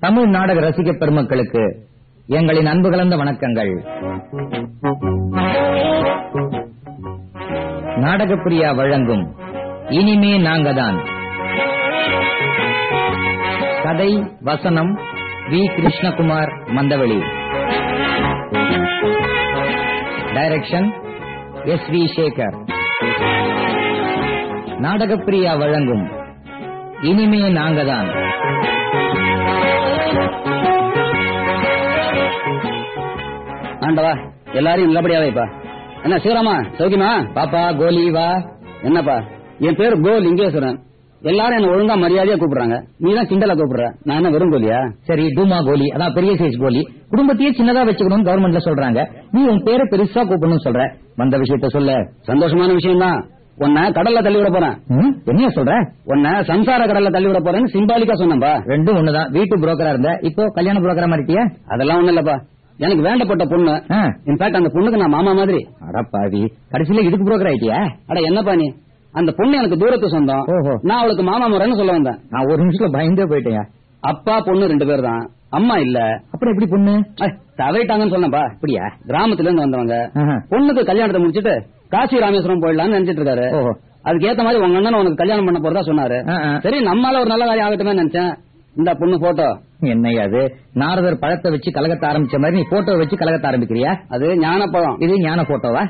தமிழ் நாடக ரசிக பெருமக்களுக்கு எங்களின் அன்பு கலந்த வணக்கங்கள். நாடகப்பிரியா வழங்கும் இனிமே நாங்கதான். கதை வசனம் V. Krishnakumar Mandaveli. Direction S V Sekhar Nadagapriya வழங்கும் இனிமே நாங்கதான். ஆண்டவா எல்லாரையும் நல்லபடியா வைப்பா. என்ன சிவராமா சௌக்கியமா? பாப்பா கோலி வா. என்னப்பா? என் பேரு கோ லிங்கேஸ்வரன். எல்லாரும் என்ன ஒழுங்கா மரியாதையா கூப்பிடுறாங்க. நீ தான் சிண்டலா கூப்பிடுற. நான் என்ன வெறும் கோலியா? சரி டூமா கோலி. அதான் பெரிய சைஸ் கோலி. குடும்பத்தையே சின்னதா வச்சுக்கணும் கவர்மெண்ட்ல சொல்றாங்க. நீ உன் பேரை பெருசா கூப்பிடணும் சொல்ற. வந்த விஷயத்த சொல்ல. சந்தோஷமான விஷயம் தான் உன்னை கடல்ல தள்ளி விட போறேன். ம், என்னையா சொல்ற? உன்னை சம்சார கடல்ல தள்ளி விட போறேன்னு சிம்பாலிக்கா சொன்னேன்பா. ரெண்டும் ஒண்ணுதான். வீட்டு புரோக்கரா இருந்த இப்போ கல்யாண புரோக்கரா மாறிட்டியா? அதெல்லாம் ஒண்ணும் இல்லப்பா. எனக்கு வேண்டப்பட்ட பொண்ணு. இன்ஃபேக்ட் அந்த பொண்ணுக்கு நான் மாமா மாதிரி. அடப்பாவி கடைசியில இதுக்கு புரோக்கர் ஆயிட்டியா? அட என்னப்பா நீ? அந்த பொண்ணு எனக்கு தூரத்து சொந்தம். நான் அவளுக்கு மாமா முறைன்னு சொல்ல வந்தேன். நான் ஒரு நிமிஷத்துல பயந்தே போயிட்டேன் அப்பா பொண்ணு ரெண்டு பேர் தான். அம்மா இல்ல. அப்புறம் எப்படி பொண்ணு? தவறிட்டாங்கன்னு சொன்னப்பா அப்படியா? கிராமத்துல இருந்து வந்தவங்க. பொண்ணுக்கு கல்யாணத்தை முடிச்சிட்டு காசி ராமேஸ்வரம் போயிடலாம்னு நினைச்சிட்டு இருக்காரு. அதுக்கு ஏத்த மாதிரி உங்க அண்ணன் உனக்கு கல்யாணம் பண்ண போறதா சொன்னாரு. சரி நம்மால ஒரு நல்ல காரியம் ஆகட்டுமே நினைச்சேன். இந்த பொண்ணு போட்டோ என்னையா அது? நாரதர் பழத்தை வச்சு கலகத்த ஆரம்பிச்ச மாதிரி நீ போட்டோ வச்சு கலகத்த ஆரம்பிக்கிறியா? அது ஞானப்பழம். இது ஞான போட்டோவா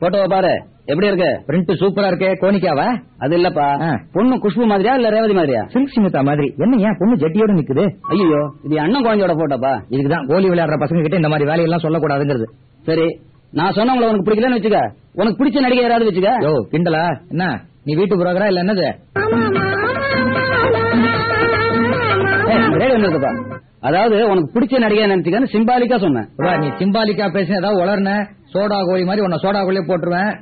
போட்டோவை பாரு. எப்படி இருக்கு? பிரிண்ட் சூப்பரா இருக்கே. கோனிக்காவா அது இல்லப்பா. பொண்ணு குஷ்பு மாதிரியா இல்ல ரேவதி மாதிரியா? சில்க் சிமிதா மாதிரி. என்னையா பொண்ணு ஜட்டியோட நிக்குது? ஐயோ இது அண்ணன் குழந்தையோட போட்டோப்பா இதுக்குதான் கோலி விளையாடுற பசங்க கிட்ட இந்த மாதிரி வேலையெல்லாம் சொல்லக்கூடாதுங்கிறது. சரி நான் சொன்னவங்கள உனக்கு பிடிக்கலன்னு வச்சுக்க. உனக்கு பிடிச்ச நடிகை யாராவது வச்சுக்க. யோ கிண்டலா? என்ன? நீ வீட்டு புரோக்கரா இல்ல என்னது? அதாவது உனக்கு பிடிச்ச நடிகை நினைச்சுக்கன்னு சிம்பாலிக்கா சொன்னேன். வா, நீ சிம்பாலிக்கா பேசின ஏதாவது உளர்ன சோடா கோழி மாதிரி உன்னை சோடா கோழியே போட்டுருவேன்.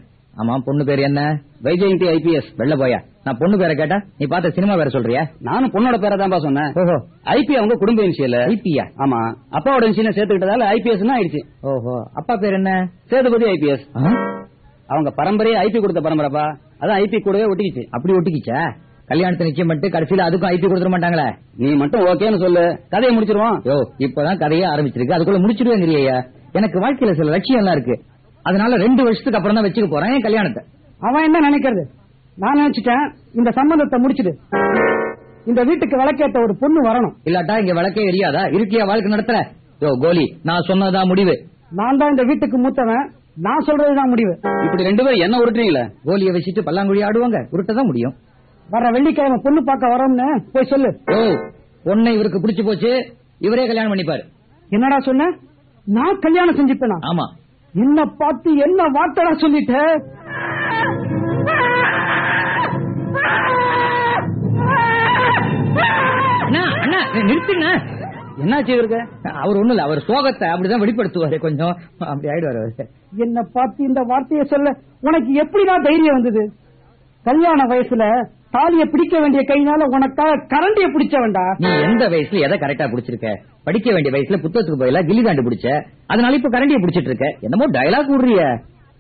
ஆமா பொண்ணு பேர் என்ன? வைஜெயந்தி ஐபிஎஸ் வெள்ள போயா. நான் பொண்ணு பேரை கேட்டா நீ பார்த்த சினிமா பேரை சொல்றியா? நானும் பொண்ணோட பேரை தான்ப்பா சொன்னேன். ஓஹோ. ஐபி அவங்க குடும்ப இன்சியல் ஐபியா ஆமா. அப்பாவோட இன்சியல் சேர்த்துக்கிட்டதால ஐபிஎஸ் ஆயிடுச்சு. ஓஹோ. அப்பா பேர் என்ன? சேதுபதி ஐபிஎஸ்? அவங்க பரம்பரையே ஐபி கொடுத்த பரம்பரைப்பா. அதான் ஐபி கூடவே ஒட்டிக்கிச்சு. அப்படி ஒட்டிக்கிச்சா? கல்யாணத்தை நிச்சயம் பண்ணிட்டு கடைசியில அதுக்கும் ஐபி கொடுத்துட மாட்டாங்களே? நீ மட்டும் ஓகேன்னு சொல்லு. கதையை முடிச்சிருவோம். யோ இப்பதான் கதையே ஆரம்பிச்சிருக்கு. அதுக்குள்ள முடிச்சிடுவேங்கிறியா எனக்கு வாழ்க்கையில சில லட்சியம் எல்லாம் இருக்கு. அதனால ரெண்டு வருஷத்துக்கு அப்புறம் தான் வச்சுக்க போறேன் என் கல்யாணத்தை. அவன் என்ன நினைக்கிறது? நான் நினைச்சிட்டேன் இந்த சம்பந்தத்தை முடிச்சிடு. இந்த வீட்டுக்கு விளக்கேத்த ஒரு பொண்ணு வரணும். இல்லாட்டா இங்க விளக்கே எரியாதா? இருக்கியா வாழ்க்கை நடத்துற? யோ கோலி நான் சொன்னதுதான் முடிவு. நான் தான் இந்த வீட்டுக்கு மூத்தவன் நான் சொல்றதுதான் முடிவு. இப்படி ரெண்டு பேரும் என்ன உருட்டுறீங்களே? கோலியை வச்சுட்டு பல்லாங்குழி ஆடுவாங்க உருட்டதான் முடியும். வர வெள்ளிக்கிழமை பொண்ணு பார்க்க வரோம்னு போய் சொல்லு. யோ பொண்ணை இவருக்கு பிடிச்சு போச்சு இவரே கல்யாணம் பண்ணிப்பாரு. என்னடா சொன்ன? நான் கல்யாணம் செஞ்சுப்பேனா? ஆமா. என்ன பார்த்து என்ன வார்த்தைடா சொல்லிட்ட? நிறுத்துங்க. என்னாச்சு இவருக்கு? அவர் ஒண்ணு இல்ல அவர் சோகத்தை அப்படிதான் வெளிப்படுத்துவாரு கொஞ்சம். அப்படி ஆயிடுவாரு அவரு. என்ன பார்த்து இந்த வார்த்தையை சொல்ல? உனக்கு எப்படிடா தைரியம் வந்தது? கல்யாண வயசுல தாலிய பிடிக்க வேண்டிய கையினால உனக்காக கரண்டிய பிடிச்ச வேண்டா நீ எந்த வயசுல எதை கரெக்டா புடிச்சிருக்க? படிக்க வேண்டிய வயசுல புத்தகத்துக்கு பதிலா கில்லி தாண்டு பிடிச்ச? அதனால இப்ப கரண்டிய புடிச்சிட்டு இருக்க. என்னமோ டயலாக் விடுறிய.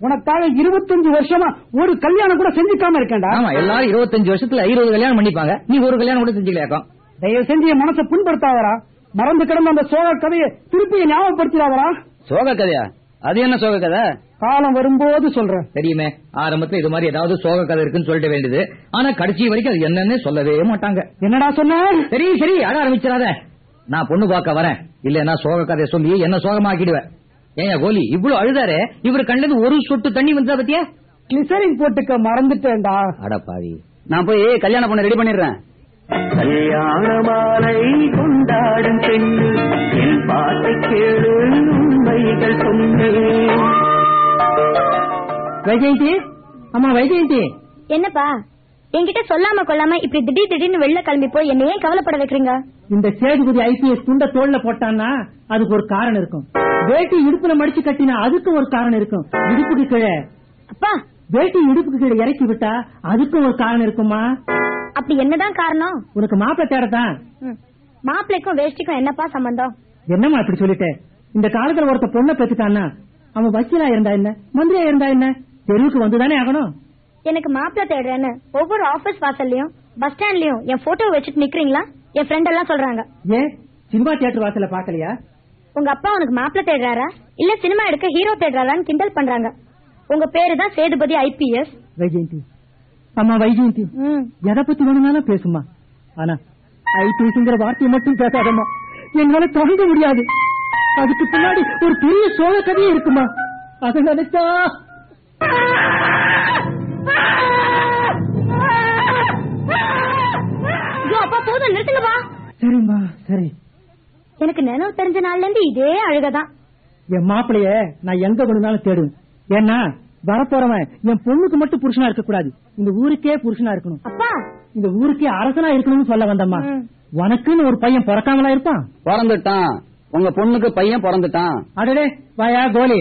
உனக்காக இருபத்தஞ்சு வருஷமா ஒரு கல்யாணம் கூட செஞ்சுக்காம இருக்கேன்டா. ஆமா எல்லாரும் இருபத்தஞ்சு வருஷத்துல இருபது கல்யாணம் பண்ணிப்பாங்க. நீ ஒரு கல்யாணம் கூட செஞ்சுக்கலாக்கும் தயவு செஞ்சு என் மனசை புண்படுத்தாதரா மறந்து கிடந்த அந்த சோக கதையை திருப்பி ஞாபகப்படுத்திடாதரா சோக கதையா? அது என்ன சோக கதை? காலம் வரும்போது சொல்றேன். தெரியுமே ஆரம்பத்துல இது மாதிரி ஏதாவது சோக கதை இருக்குன்னு சொல்லிட்டு வேண்டியது. ஆனா கடைசி வரைக்கும் அது என்னன்னு சொல்லவே மாட்டாங்க. என்னடா சொன்ன? சரி சரி அட ஆரம்பிச்சிடாத. நான் பொண்ணு பார்க்க வரேன். இல்லன்னா சோக கதையை சொல்லி என்ன சோகமாக்கிடுவேன். ஏன் கோலி இவ்வளவு அழுதாரு இவர் கண்ணுல ஒரு சொட்டு தண்ணி வந்தா பத்தியா? கிளிசரின் போட்டுக்க மறந்துட்டேன்டா. அடப்பாவி நான் போய் கல்யாணம் பண்ண ரெடி பண்ணிடுறேன். கல்யாண மாலை கொண்டாடும் பெண்ணு என் பாட்டை கேளு. உண்மைகள் சொன்னேன் வைஜெயந்தி? அம்மா வைஜெயந்தி. என்னப்பா? என்கிட்ட சொல்லாம கொள்ளாம இப்படி திடீர் திடீர்னு வெளில கிளம்பி போய் என்ன ஏன் கவலைப்பட வைக்கிறீங்க? இந்த சேதுபதி ஐபிஎஸ் துண்ட தோல்ல போட்டான்னா அதுக்கு ஒரு காரணம் இருக்கும். வேட்டி இடுப்புல மடிச்சு கட்டினா அதுக்கு ஒரு காரணம் இருக்கும். இடுப்புக்கு கீழே. அப்பா! வேட்டி இடுப்புக்கு கீழே இறக்கி விட்டா அதுக்கும் ஒரு காரணம் இருக்குமா? அப்படி என்னதான் காரணம்? உனக்கு மாப்பிள்ளை தேடத்தான். மாப்பிள்ளைக்கும் வேஷ்டிக்கும் என்னப்பா சம்பந்தம்? என்னம்மா இப்படி சொல்லிட்டேன் இந்த காலத்துல ஒருத்த பொண்ணை பெத்துட்டான்னா அவன் வக்கீலா இருந்தா என்ன? மந்திரியா இருந்தா என்ன? தெருவுக்கு வந்துதானே ஆகணும். எனக்கு மாப்பிள்ளை தேடுறேன்னு ஒவ்வொரு ஆபீஸ் வாசல்லையும் பஸ் ஸ்டாண்ட்லயும் என் போட்டோ வச்சுட்டு நிக்கிறீங்களா? என் ஃப்ரெண்ட் எல்லாம் சொல்றாங்க. ஏன்? சினிமா தியேட்டர் வாசல பாக்கலையா உங்க அப்பா உனக்கு மாப்பிள்ள தேடுறாரா? இல்ல சினிமா எடுக்க ஹீரோ தேடுறாரான்னு கிண்டல் பண்றாங்க. உங்க பேரு தான் சேதுபதி ஐபிஎஸ் வைஜெயந்தி. அம்மா வைஜெயந்தி. எதை பத்தி வேணும்னாலும் பேசுமா ஆனா ஐபிஎஸ்ங்கிற வார்த்தையை மட்டும் பேசாதம்மா. என்னால தாங்க முடியாது. அதுக்கு பின்னாடி ஒரு பெரிய சோழ கதையே இருக்குமா? அதை நினைச்சா? அப்பா போதும் நிறுத்துங்கப்பா. சரிம்மா சரி. எனக்கு நினைவு தெரிஞ்ச நாள்ல இருந்து இதே அழுகதான். என் மாப்பிளைய நான் எங்க கொண்டாலும் தேடுவேன் ஏன்னா வரப்போறவன் என் பொண்ணுக்கு மட்டும் புருஷனா இருக்க கூடாது இந்த ஊருக்கே புருஷனா இருக்கணும். அப்பா. இந்த ஊருக்கே அரசனா இருக்கணும்னு சொல்ல வந்தம்மா. உனக்குன்னு ஒரு பையன் பிறக்காமலா இருப்பான்? பிறந்துட்டான். உங்க பொண்ணுக்கு பையன் பிறந்துட்டான். அடடே வாயா கோலி.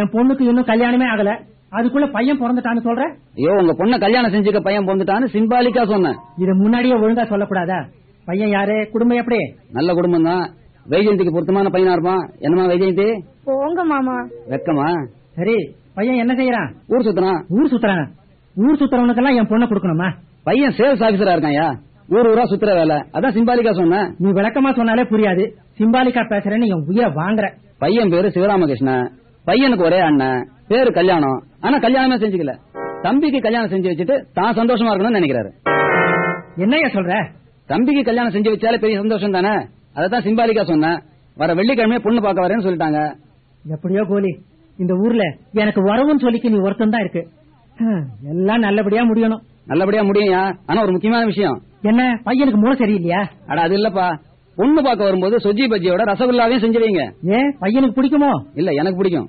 என் பொண்ணுக்கு இன்னும் கல்யாணமே ஆகல. அதுக்குள்ள பையன் பிறந்துட்டான்னு சொல்ற? ஐயோ உங்க பொண்ணை கல்யாணம் செஞ்சுக்க பையன் பிறந்துட்டான்னு சிம்பாலிக்கா சொன்னேன் இத முன்னாடியே ஒழுங்கா சொல்லக்கூடாதா? பையன் யாரு? குடும்பம் எப்படி? நல்ல குடும்பம் தான் வைஜெயந்திக்கு பொருத்தமான பையனா இருப்பான். என்னமா வைஜெயந்தி? போங்க மாமா. வெக்கமா? சரி பையன் என்ன செய்யறான்? ஊர் சுத்தறான். ஊர் சுத்துறான்? ஊர் சுத்துறவனுக்கெல்லாம் என் பொண்ணை கொடுக்கணுமா? பையன் சேல்ஸ் ஆபீசரா இருக்கான்யா ஊர் ஊரா சுத்துற வேலை. அதான் சிம்பாலிக்கா சொன்னேன் நீ விளக்கமா சொன்னாலே புரியாது. சிம்பாலிக்கா பேசுறேன்னு என் உயிரை வாங்குற. பையன் பேரு சிவராமகிருஷ்ணன் பையனுக்கு ஒரே அண்ணன். பேரு கல்யாணம். ஆனா கல்யாணமே செஞ்சுக்கல. தம்பிக்கு கல்யாணம் செஞ்சு வச்சுட்டு தான் சந்தோஷமா இருக்கணும்னு நினைக்கிறாரு. என்னையா சொல்ற? தம்பிக்கு கல்யாணம் செஞ்சு வச்சாலே பெரிய சந்தோஷம் தானே? அததான் சிம்பாலிக்கா சொன்னேன் வர வெள்ளிக்கிழமை பொண்ணு பார்க்க வரேன்னு சொல்லிட்டாங்க. எப்படியோ கோலி இந்த ஊர்ல எனக்கு வரவுன்னு சொல்லிக்க நீ ஒருத்தன் தான் இருக்கு. எல்லாம் நல்லபடியா முடியணும். நல்லபடியா முடியும்யா? ஆனா ஒரு முக்கியமான விஷயம். என்ன? பையனுக்கு மூளை சரியில்லையா? அட அது இல்லப்பா. பொண்ணு பார்க்க வரும்போது சொஜ்ஜி பஜ்ஜியோட ரசகுல்லாவையும் செஞ்சு வைங்க. ஏன் பையனுக்கு பிடிக்குமோ? இல்ல எனக்கு பிடிக்கும்.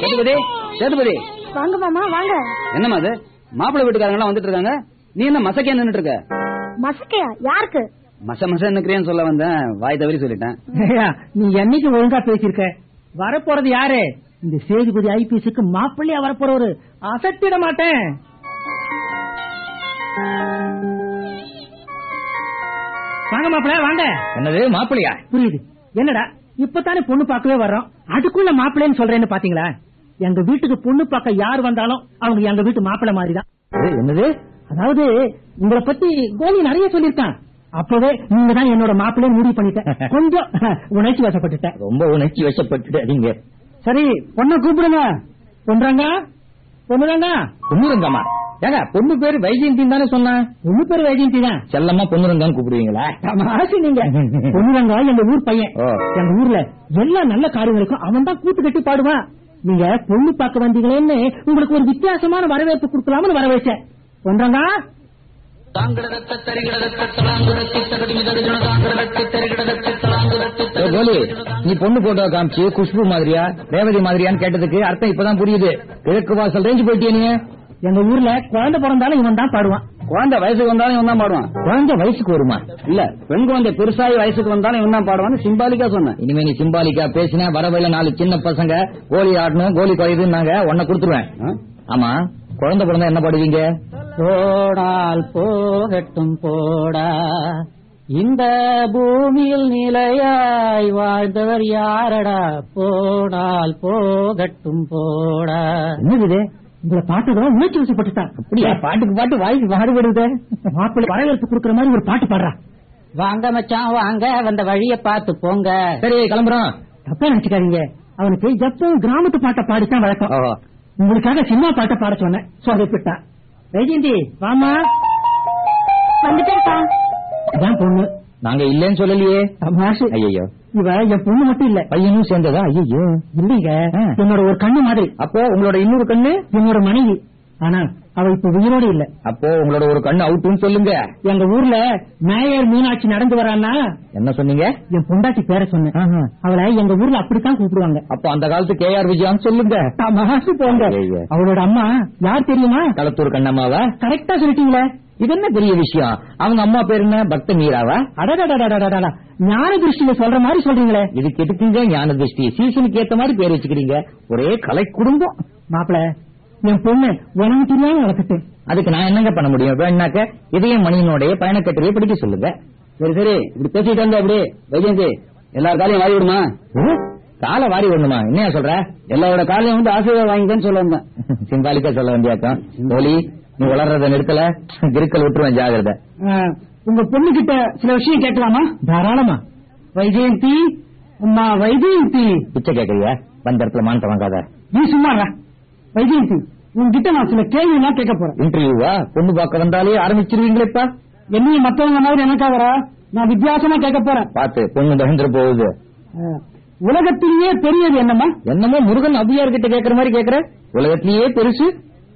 சேதுபதி சேதுபதி. வாங்க மாமா வாங்க. என்னம்மா அது? மாப்பிள்ளை வீட்டுக்காரங்க எல்லாம் வந்துட்டு இருக்காங்க. நீ என்ன மசக்கே நின்னுட்டு இருக்க? மசக்கையா? யாருக்கு? மச மச நிக்கிறேன்னு சொல்ல வந்தேன். வாய் தவறி சொல்லிட்டேன். நீ என்னைக்கு ஒழுங்கா பேசியிருக்க? வரப்போறது யாரு? இந்த சேதுபதி ஐபிஎஸ்க்கு மாப்பிள்ளையா வரப்போறவரு. அசத்திட மாட்டேன். வாங்க மாப்பிள்ள வாங்க. என்னது மாப்பிள்ளையா? புரியுது. என்னடா இப்பதானே பொண்ணு பார்க்கவே வர்றோம். அதுக்குள்ள மாப்பிள்ளைன்னு சொல்றேன்னு பாத்தீங்களா? எங்க வீட்டுக்கு பொண்ணு பார்க்க யார் வந்தாலும் அவங்க எங்க வீட்டு மாப்பிள்ளை மாதிரிதான். ஏய், என்னது? அதாவது உங்களை பத்தி கோலி நிறைய சொல்லிருக்கான் அப்பவே நீங்க தான் என்னோட மாப்பிள்ளைன்னு முடிவு பண்ணிட்டேன். கொஞ்சம் உணர்ச்சி வசப்பட்டுட்டேன். ரொம்ப உணர்ச்சி வசப்பட்டுட்டு சரி பொண்ணை கூப்பிடுங்க. பொண்ணுறாங்க பொண்ணுறாங்க பொண்ணுரங்கம்மா ஏங்க பொண்ணு பேரு வைஜெயந்தின்னு தானே சொன்னேன் பொண்ணு பேர் வைஜெயந்தி தான். செல்லம்மா பொண்ணுரங்கான்னு கூப்பிடுவீங்களா? தமாஷு நீங்க. பொண்ணுறாங்க எங்க ஊர் பையன். எங்க ஊர்ல எல்லா நல்ல காரியங்களுக்கும் அவன் தான் கூத்து கட்டி பாடுவான். நீங்க பொண்ணு பார்க்க வந்தீங்களேன்னு உங்களுக்கு ஒரு வித்தியாசமான வரவேற்பு கொடுக்கலாம்னு வர வச்சேன் பொண்ணுறாங்க ஏய், கோலி நீ பொண்ணு போட்டோ காமிச்சு குஷ்பு மாதிரியா ரேவதி மாதிரியான்னு கேட்டதுக்கு அர்த்தம் இப்பதான் புரியுது கிழக்கு வாசல் ரேஞ்சு போயிட்டே நீ எங்க ஊர்ல குழந்தை பிறந்தாலும் இவன் தான் பாடுவான் குழந்தை வயசுக்கு வந்தாலும் இவன் தான் பாடுவான் குழந்தை வயசுக்கு வருமா இல்ல பெண் குழந்தை பெருசாகி வயசுக்கு வந்தாலும் இவன் தான் பாடுவான்னு சிம்பாலிக்கா சொன்னேன் இனிமே நீ சிம்பாலிக்கா பேசினா வரவையில நாலு சின்ன பசங்க கோலி ஆடணும் கோலி குறையுதுன்னாங்க உன்னை கொடுத்துருவேன் ஆமா குழந்தை பிறந்தா என்ன பாடுவீங்க? போடால் போகட்டும் போடா. இந்த பூமியில் நிலையாய் வாழ்ந்தவர் யாரடா? போடால் போகட்டும் போடா. என்னது உங்களை பாட்டுதான் உணர்ச்சி வசப்பட்டுட்டான் அப்படியா? பாட்டுக்கு பாட்டு வாய்க்கு மாறுபடுது மாப்பிள்ளை வரவேற்பு கொடுக்கற மாதிரி ஒரு பாட்டு பாடுறா. வாங்க மச்சான் வாங்க. வந்த வழிய பார்த்து போங்க. சரி கிளம்புறோம். தப்பா நினைச்சுக்காதீங்க. அவனுக்கு எப்பவும் கிராமத்து பாட்டை பாடித்தான் வழக்கம். உங்களுக்காக சினிமா பாட்டை பாட சொன்னேன். சொதப்பிட்டா வைஜெயந்தி வாமா வந்துட்டேன்ப்பா. இதான் பொண்ணு. நாங்க இல்லன்னு சொல்லலையே. தமாஷு. ஐயோ இவ என் பொண்ணு மட்டும் இல்ல. பையனும் சேர்ந்ததா? ஐயோ இல்லைங்க. என்னோட ஒரு கண்ணு மாதிரி. அப்போ உங்களோட இன்னொரு கண்ணு? என்னோட மனைவி. ஆனா அவ இப்ப உயிரோடு இல்ல. அப்போ உங்களோட ஒரு கண்ணு அவுட்டுன்னு சொல்லுங்க. எங்க ஊர்ல மேயர் மீனாட்சி நடந்து வரான்னா என்ன சொன்னீங்க? என் பொண்டாட்டி பேர சொன்னேன். அவளை எங்க ஊர்ல அப்படித்தான் கூப்பிடுவாங்க. அப்போ அந்த காலத்து கே ஆர் விஜயான்னு சொல்லுங்க. மகாசு போங்க. அவளோட அம்மா யார் தெரியுமா? களத்தூர் கண்ணம்மாவா? கரெக்டா சொல்லிட்டீங்களே. இது என்ன பெரிய விஷயம்? அவங்க அம்மா பேர் என்ன? பக்த மீராவா? அடடா ஞான திருஷ்டியில சொல்ற மாதிரி சொல்றீங்களே இதுக்கு எதுக்குங்க ஞான திருஷ்டி சீசனுக்கு ஏத்த மாதிரி பேர் வச்சுக்கிறீங்க ஒரே கலை குடும்பம் மாப்பிள்ள என் பொண்ணு உனக்கு தெரியாம வளர்த்துட்டேன். அதுக்கு நான் என்னங்க பண்ண முடியும்? வேணாக்க இதயம் மணியினுடைய பயணக்கட்டுரையை படிக்க சொல்லுங்க. சரி சரி. இப்படி பேசிட்டு வந்த அப்படி வைஜெயந்தி எல்லார் காலையும் வாங்கி விடுமா? காலை வாரி ஒண்ணுமா என்னையா சொல்ற? எல்லாரோட காலையும் வந்து ஆசீர்வாதம் வாங்கிக்கன்னு சொல்ல வந்தேன் சிம்பாலிக்கா சொல்ல வேண்டியாக்கம். கோலி நீ வளர்றத நிறுத்தல. கிருக்கல் விட்டுருவேன் ஜாகிரதை. உங்க பொண்ணு கிட்ட சில விஷயம் கேட்கலாமா? தாராளமா. வைஜெயந்தி அம்மா வைஜெயந்தி. பிச்சை கேக்குறியா வந்த இடத்துல மானத்தை வாங்காத நீ சும்மா இரு. வைஜெயந்தி உங்ககிட்ட நான் சில கேள்வி எல்லாம் கேட்க போறேன் இன்டர்வியூவா? பொண்ணு பார்க்க வந்தாலே ஆரம்பிச்சிருவீங்களேப்பா? என்னையும் மத்தவங்க மாதிரி எனக்காகரா நான் வித்தியாசமா கேட்க போறேன் பாத்து பொண்ணு பயந்துட போகுது. உலகத்திலேயே பெரியது என்னம்மா? என்னமோ முருகன் அபியார் கிட்ட கேக்குற மாதிரி கேக்குற உலகத்திலேயே பெருசு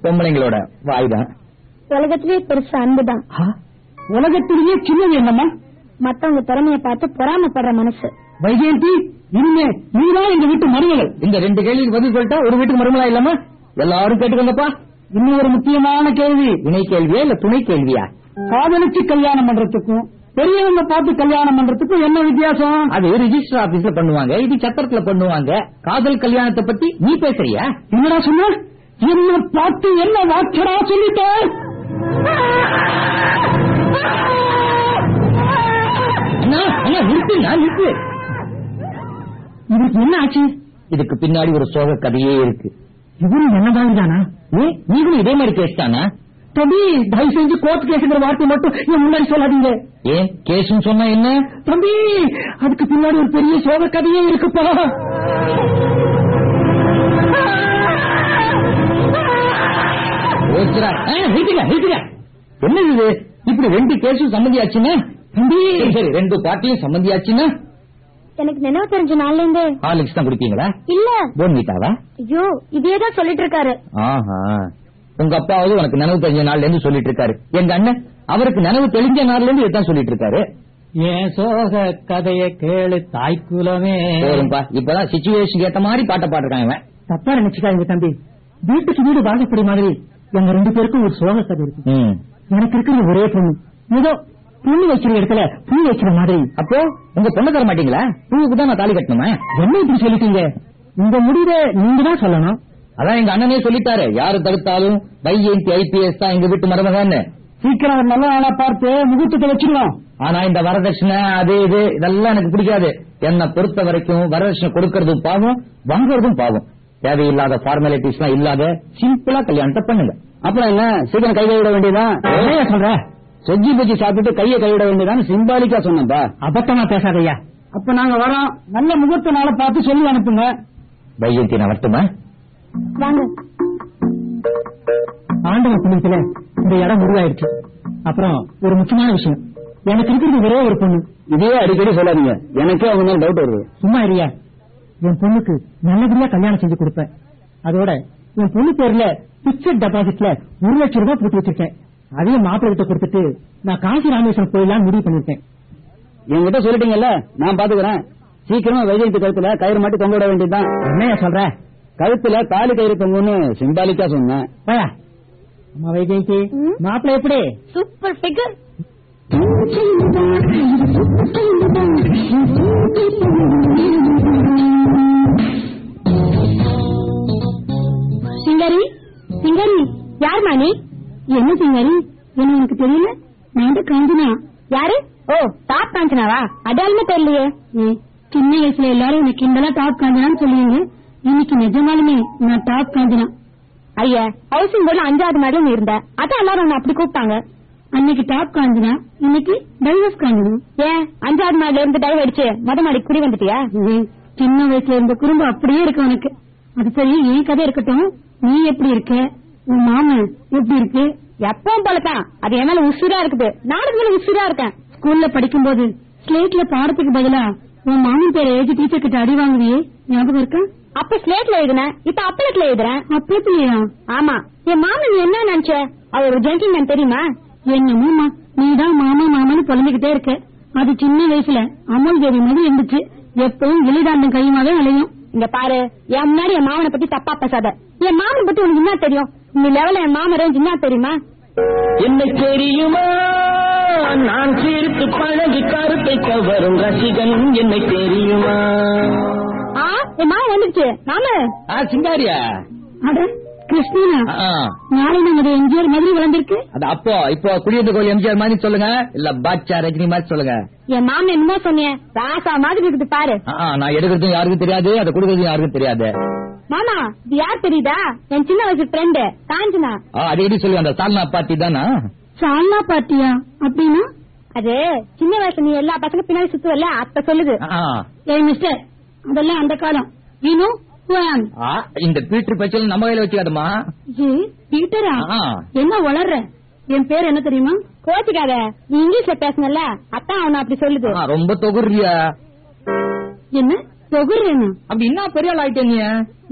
பொம்பளைங்களோட. வாய்தான். உலகத்திலேயே பெருசு அன்புதான். உலகத்திலேயே சின்னது என்னம்மா? மத்தவங்க திறமைய பார்த்து பொறாமப்படுற மனசு. வைஜெயந்தி இனிமே நீதான் எங்க வீட்டு மருமகள். இந்த ரெண்டு கேள்விக்கு பதில் சொல்லிட்டா ஒரு வீட்டுக்கு மருமலா இல்லாம எல்லாரும் கேட்டுக்கோங்கப்பா இன்னும் ஒரு முக்கியமான கேள்வி. இணை கேள்வியா இல்ல துணை கேள்வியா? காதலிச்சு கல்யாணம் பண்றதுக்கும் பெரியவங்க பார்த்து கல்யாணம் பண்றதுக்கும் என்ன வித்தியாசம்? அது ரிஜிஸ்டர் ஆபீஸ்ல பண்ணுவாங்க இது சத்திரத்துல பண்ணுவாங்க. காதல் கல்யாணத்தை பத்தி நீ பேசுறியா? என்னடா சொன்ன? என்ன பார்த்து என்ன வாக்கடா சொல்லிட்ட? அண்ணா, அண்ணா, நிறுத்து என்ன ஆச்சு? இதுக்கு பின்னாடி ஒரு சோக கதையே இருக்கு. இவரும் என்ன மாதிரி தானா நீங்களும் இதே மாதிரி கேஸ் தானா? தம்பி தயவு செஞ்சு கோர்ட் கேஸுங்கிற வார்த்தை மட்டும் என் முன்னாடி சொல்லாதீங்க. ஏன் கேஸ்னு சொன்னா என்ன? தம்பி அதுக்கு பின்னாடி ஒரு பெரிய சோக கதையே இருக்குப்பா. என்னது இது? இப்படி ரெண்டு கேஸும் சம்மந்தியாச்சுன்னா தம்பி சரி ரெண்டு பார்ட்டியும் சம்மந்தியாச்சுன்னா எனக்கு நினைவு தெரிஞ்ச நாள்ல இருந்து ஹார்லிக்ஸ் தான் குடிப்பீங்களா? இல்ல. போன் வீட்டாவா ஐயோ இதேதான் சொல்லிட்டு இருக்காரு ஆஹா. உங்க அப்பாவது உனக்கு நினைவு தெரிஞ்ச நாள்ல இருந்து சொல்லிட்டு இருக்காரு எங்க அண்ணன் அவருக்கு நினைவு தெரிஞ்ச நாள்ல இருந்து இதான் சொல்லிட்டு இருக்காரு ஏன் சோக கதைய கேளு தாய்க்குலமே போதும்பா. இப்பதான் சிச்சுவேஷன் ஏத்த மாதிரி பாட்டை பாடுறாங்க இவன். தப்பா நினைச்சுக்காதீங்க தம்பி. வீட்டுக்கு வீடு வாழப்படி மாதிரி. எங்க ரெண்டு பேருக்கும் ஒரு சோக கதை இருக்கு. ம். எனக்கு இருக்கிறது ஒரே பொண்ணு. ஏதோ புண்ணு வைக்கிற இடத்துல பூ வைக்கிற மாதிரி. அப்போ உங்க பொண்ணு தர மாட்டீங்களா? பூவுக்கு தான் நான் தாலி கட்டணுமா? என்ன இப்படி சொல்லிட்டீங்க? உங்க முடிவை நீங்க தான் சொல்லணும். அதான் எங்க அண்ணனே சொல்லிட்டாரு. யாரு தடுத்தாலும் பைஎன்டி ஐபிஎஸ் தான் எங்க வீட்டு மருமகன்னு. சீக்கிரம் நல்ல நாளா பார்த்து முகூர்த்தத்தை வச்சிருவோம் ஆனா இந்த வரதட்சணை அது இது இதெல்லாம் எனக்கு பிடிக்காது. என்ன பொறுத்த வரைக்கும் வரதட்சணை கொடுக்கறதும் பாவம் வாங்குறதும் பாவம். தேவையில்லாத ஃபார்மாலிட்டிஸ் எல்லாம் இல்லாத சிம்பிளா கல்யாணத்தை பண்ணுங்க. அப்புறம் என்ன? சீக்கிரம் கை கைவிட வேண்டியதான் சொல்றேன் சொஜ்ஜி பஜ்ஜி சாப்பிட்டு கையை கைவிட வேண்டியதான் சிம்பாலிக்கா சொன்னப்பா அபத்தமா பேசாதய்யா. அப்ப நாங்க வரோம். நல்ல முகூர்த்த நாளை பார்த்து சொல்லி அனுப்புங்க. வரட்டுமா வாங்க. ஆண்டவ புண்ணியத்துல இந்த இடம் உருவாயிருச்சு அப்புறம் ஒரு முக்கியமான விஷயம். எனக்கு இருக்கிறது ஒரே ஒரு பொண்ணு. இதையே அடிக்கடி சொல்லாதீங்க. எனக்கே அவங்க மேல டவுட் வருது. சும்மா இருயா என் பொண்ணுக்கு நல்லபடியா கல்யாணம் செஞ்சு கொடுப்பேன். அதோட என் பொண்ணு பேர்ல பிக்சட் டெபாசிட்ல ஒரு லட்சம் ரூபாய் போட்டு வச்சிருக்கேன். அதையும் மாப்பிள்ளை கிட்ட கொடுத்துட்டு நான் காசி ராமேஸ்வரம் போயிடலாம் முடிவு பண்ணிருக்கேன் என்கிட்ட சொல்லிட்டீங்கல்ல நான் பாத்துக்கிறேன். சீக்கிரமா வைஜெயந்தி கழுத்துல கயிறு மாட்டி தொங்க விட வேண்டியதுதான். என்னையா சொல்ற? கழுத்துல தாலி கயிறு தொங்குன்னு சிம்பாலிக்கா சொன்னேன். அம்மா வைஜெயந்தி? மாப்பிள்ளை எப்படி? சூப்பர் ஃபிகர் சிங்கரி சிங்கரி யார் மாணி என்ன சிங்கரி என்ன உனக்கு தெரியல? நான் காஞ்சனா யாரு? ஓ டாப் காஞ்சனாவா அடையாளமே தெரியலையே. சின்ன வயசுல எல்லாரும் எனக்கு கிண்டலா டாப் காஞ்சனான்னு சொல்லுவீங்க. இன்னைக்கு நிஜமாலுமே நான் டாப் காஞ்சனா ஐயா ஹவுசிங் போர்ட்ல அஞ்சாவது மாதிரி நீ இருந்த. அதான் எல்லாரும் உன்னை அப்படி கூப்பிட்டாங்க. அன்னைக்கு டாப் காஞ்சனா இன்னைக்கு டைவர்ஸ் காஞ்சனா ஏன் அஞ்சாவது மாடில இருந்து டைவ் அடிச்சு மொத மாடி குடி வந்துட்டியா? சின்ன வயசுல இருந்த குறும்பு அப்படியே இருக்கு உனக்கு. அது சரி என் கதை இருக்கட்டும். நீ எப்படி இருக்க? உன் மாமன் எப்படி இருக்கு? எப்பவும் போலதான் அது என் மேல உசுரா இருக்குது. நானும் மேல உசுரா இருக்கேன். ஸ்கூல்ல படிக்கும்போது ஸ்லேட்ல பாடத்துக்கு பதிலா உன் மாமன் பேரை எழுதி டீச்சர் கிட்ட அடி வாங்குவியே? ஞாபகம் இருக்கா? அப்ப ஸ்லேட்ல எழுதுனேன். இப்ப அப்பளத்துல எழுதுறேன். அப்பளத்துலயா? ஆமா. என் மாமன் என்ன நினைச்ச? அவர் ஒரு ஜென்டில்மேன் தெரியுமா? என்னமோமா நீதான் மாமா மாமான்னு புலம்பிக்கிட்டே இருக்க. அது சின்ன வயசுல அமுல் தேவி மாதிரி இருந்துச்சு. எப்பவும் எளிதாண்டம் கையுமாவே விளையும் இங்க பாரு என் முன்னாடி என் மாமனை பத்தி தப்பா பேசாத. என் மாமனை பத்தி உனக்கு என்ன தெரியும்? இந்த லெவல என் மாமன் ரேஞ்ச் என்ன தெரியுமா? என்னை தெரியுமா? நான் சிரித்து பழகி கருத்தை கவரும் ரசிகன் என்னை தெரியுமா? என் மாமன் வந்துருச்சு. மாமு ஆ சிங்காரியா? அட கிருஷ்ணனா? ஆ, நாளை நமது எம்ஜிஆர் மாதிரி வளர்ந்திருக்கு? அது அப்போ இப்போ குடியிருந்த கோயில் எம்ஜிஆர் மாதிரி சொல்லுங்க இல்ல பாட்சா ரஜினி மாதிரி சொல்லுங்க. என் மாமன் என்னமோ சொன்னேன் ராசா மாதிரி இருக்குது பாரு. ஆ, ஆ, நான் எடுக்கிறதும் யாருக்கும் தெரியாது அதை கொடுக்கறதும் யாருக்கும் தெரியாது. மாமா இது யார் தெரியுதா? என் சின்ன வயசு ஃப்ரெண்டு காஞ்சனா. அடிக்கடி சொல்லி அந்த சால்னா பார்ட்டி தானா? சால்னா அப்படின்னா? அது சின்ன வயசுல நீ எல்லா பசங்க பின்னாடி சுத்துவல்ல அத்த சொல்லுது. ஏய் மிஸ்டர் அதெல்லாம் அந்த காலம். யூ இந்த பீட்டர் பச்சல் நம்ம கையில வச்சுக்காதமா பீட்டரா. என்ன வளர்ற என் பேர் என்ன தெரியுமா? கோச்சுக்காத. நீ இங்கிலீஷ்ல பேசணும்ல அத்தான் அவன அப்படி சொல்லுது. ரொம்ப தொகுறியா? என்ன? தொகுறேனா அப்படி என்ன பெரிய ஆள் ஆயிட்டே நீ?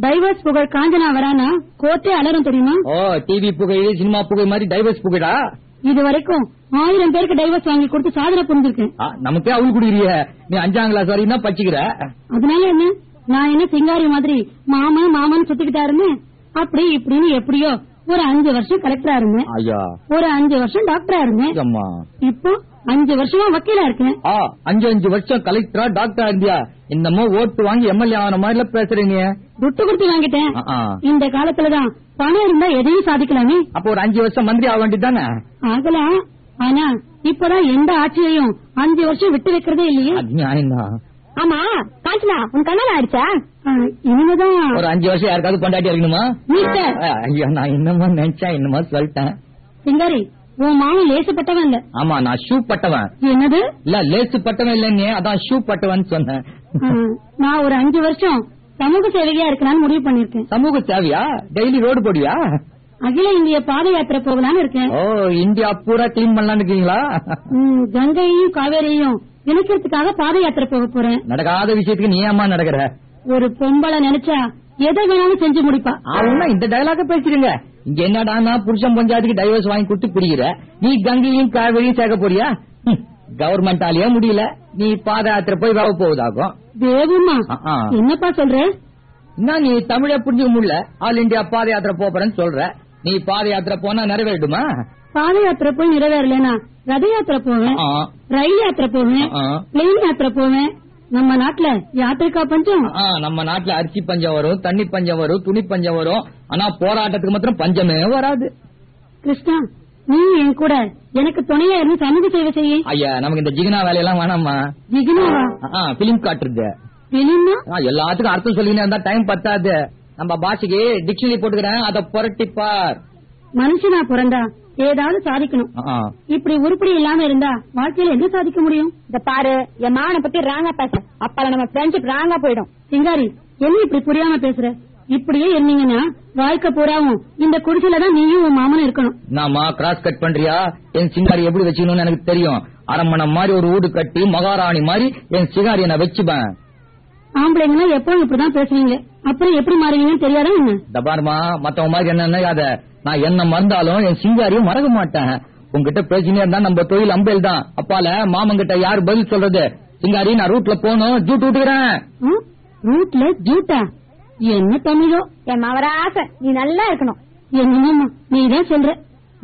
டைவர்ஸ் புகழ் காஞ்சனா வரானா? கோர்ட்டே அலரும் தெரியுமா? ஓ டிவி புகை சினிமா புகை மாதிரி டைவர்ஸ் புகைடா இது வரைக்கும் ஆயிரம் பேருக்கு டைவர்ஸ் வாங்கி கொடுத்து சாதனை புரிஞ்சிருக்கேன். நமக்கே அவள் குடிக்கிறிய. நீ அஞ்சாம் கிளாஸ் வரைக்கும் தான் பச்சிக்கிற அதனால என்ன? நான் என்ன சிங்காரி மாதிரி மாமன் மாமன் சுத்திக்கிட்டா இருந்தேன்? அப்படி இப்படின்னு எப்படியோ ஒரு அஞ்சு வருஷம் கலெக்டரா இருந்தேன். ஒரு அஞ்சு வருஷம் டாக்டரா இருந்தேன். இப்போ அஞ்சு வருஷமா வக்கீலா இருக்கேன். அஞ்சு அஞ்சு வருஷம் கலெக்டரா டாக்டர் இந்தியா இன்னமும் ஓட்டு வாங்கி எம்எல்ஏ ஆன மாதிரில பேசுறீங்க. துட்டு கொடுத்து வாங்கிட்டேன். இந்த காலத்துலதான் பணம் இருந்தா எதையும் சாதிக்கலாமே. அப்போ ஒரு அஞ்சு வருஷம் மந்திரி ஆக வேண்டியதானே ஆகலாம். ஆனா இப்பதான் எந்த ஆட்சியையும் அஞ்சு வருஷம் விட்டு வைக்கிறதே இல்லையே. ஆமா காஞ்சனா உன் கண்ணால ஆயிடுச்சா? இனிமேதான். ஒரு அஞ்சு வருஷம் யாருக்காவது கொண்டாட்டி இருக்கணுமா ஐயா நான் என்னமா நினைச்சேன் என்னமா சொல்லிட்டேன். சிங்காரி உன் மாமன் லேசப்பட்டவன் இல்ல. ஆமா நான் ஷூ பட்டவன் என்னது? இல்ல லேசு பட்டவன் இல்லைங்க அதான் ஷூ பட்டவன் சொன்னேன் நான் ஒரு அஞ்சு வருஷம் சமூக சேவையா இருக்கலாம்னு முடிவு பண்ணிருக்கேன் சமூக தேவையா டெய்லி ரோடு போடுவியா? அகில இந்திய பாத யாத்திரை போகலான்னு இருக்கேன். ஓ இந்தியா பூரா கிளீன் பண்ணலாம்னு இருக்கீங்களா? ம், கங்கையையும் காவேரியையும் இணைக்கிறதுக்காக பாத யாத்திரை போக போறேன். நடக்காத விஷயத்துக்கு நீ ஏமா நடக்கிற? ஒரு பொம்பளை நினைச்சா எதை வேணாலும் செஞ்சு முடிப்பா. அவனா இந்த டயலாக பேசுறீங்க இங்க என்னடான்னா புருஷன் பஞ்சாயத்துக்கு டைவர்ஸ் வாங்கி கொடுத்து பிடிக்கிற நீ கங்கையும் காவிரியும் சேர்க்க போறியா? கவர்மெண்ட் ஆலயே முடியல. நீ பாத யாத்திரை போய் வேக போவதாகும். தேவுமா ஆ, ஆ. என்னப்பா சொல்ற? என்ன நீ தமிழ புரிஞ்சுக்க முடியல? ஆல் இந்தியா பாத யாத்திரை போறேன்னு சொல்ற. நீ பாத யாத்திரை போனா நிறைவேறிடுமா பாத யாத்திரை போய் நிறைவேறலனா ரத யாத்திரை போவேன் ரயில் யாத்திரை போவேன். பிளெயின் யாத்திரை போவேன். நம்ம நாட்டுல யாத்திரைக்கா பஞ்சம்? நம்ம நாட்டுல அரிசி பஞ்சம் வரும் தண்ணி பஞ்சம் வரும் துணி பஞ்சம் வரும். ஆனா போராட்டத்துக்கு மாத்திரம் பஞ்சமே வராது. கிருஷ்ணா நீ என் கூட எனக்கு துணையா இருந்து சமூக சேவை செய்ய. ஐயா நமக்கு இந்த ஜிகினா வேலையெல்லாம் வேணாமா ஜிகினாவா பிலிம் காட்டுறது. ஆ, எல்லாத்துக்கும் அர்த்தம் சொல்லினே இருந்தா டைம் பத்தாது. நம்ம பாஷைக்கு டிக்ஷனரி போட்டுக்கிறேன் அத புரட்டிப்பார். மனுஷனா பிறந்தா ஏதாவது சாதிக்கணும். இப்படி உருப்படி இல்லாம இருந்தா வாழ்க்கையில என்ன சாதிக்க முடியும்? இந்த பாரு என் மாவனை பத்தி ராங்கா பேச. அப்பல நம்ம ஃப்ரெண்ட்ஷிப் ராங்கா போயிடும். சிங்காரி என்ன இப்படி புரியாம பேசுற? இப்படியே இருந்தீங்கன்னா வாழ்க்கை பூராவும் இந்த குடிசையில தான் நீயும் உன் மாமனும் இருக்கணும். நாமா கிராஸ் கட் பண்றியா? என் சிங்காரி எப்படி வச்சுக்கணும்னு எனக்கு தெரியும். அரண்மனை மாதிரி ஒரு வீடு கட்டி மகாராணி மாதிரி என் சிங்காரியை நான் வச்சுப்பேன். ஆம்பளைங்கன்னா எப்பவும் இப்படிதான் பேசுவீங்க. அப்புறம் எப்படி மாறுவீங்கன்னு தெரியாதா என்ன? இந்த பாருமா மத்தவங்க மாதிரி என்ன நினைக்காத நான் என்ன மறந்தாலும் என் சிங்காரியும் மறக்க மாட்டேன். உங்ககிட்ட பேசினே இருந்தா நம்ம தொழில் அம்பேல் தான். அப்பால மாமங்கிட்ட யாரு பதில் சொல்றது? சிங்காரி நான் ரூட்ல போகணும். ஜூட் விட்டுக்கிறேன்? ரூட்ல ஜூட்டா? என்ன தமிழோ? என் மவராச நீ நல்லா இருக்கணும். என்னமா நீ தான் சொல்ற.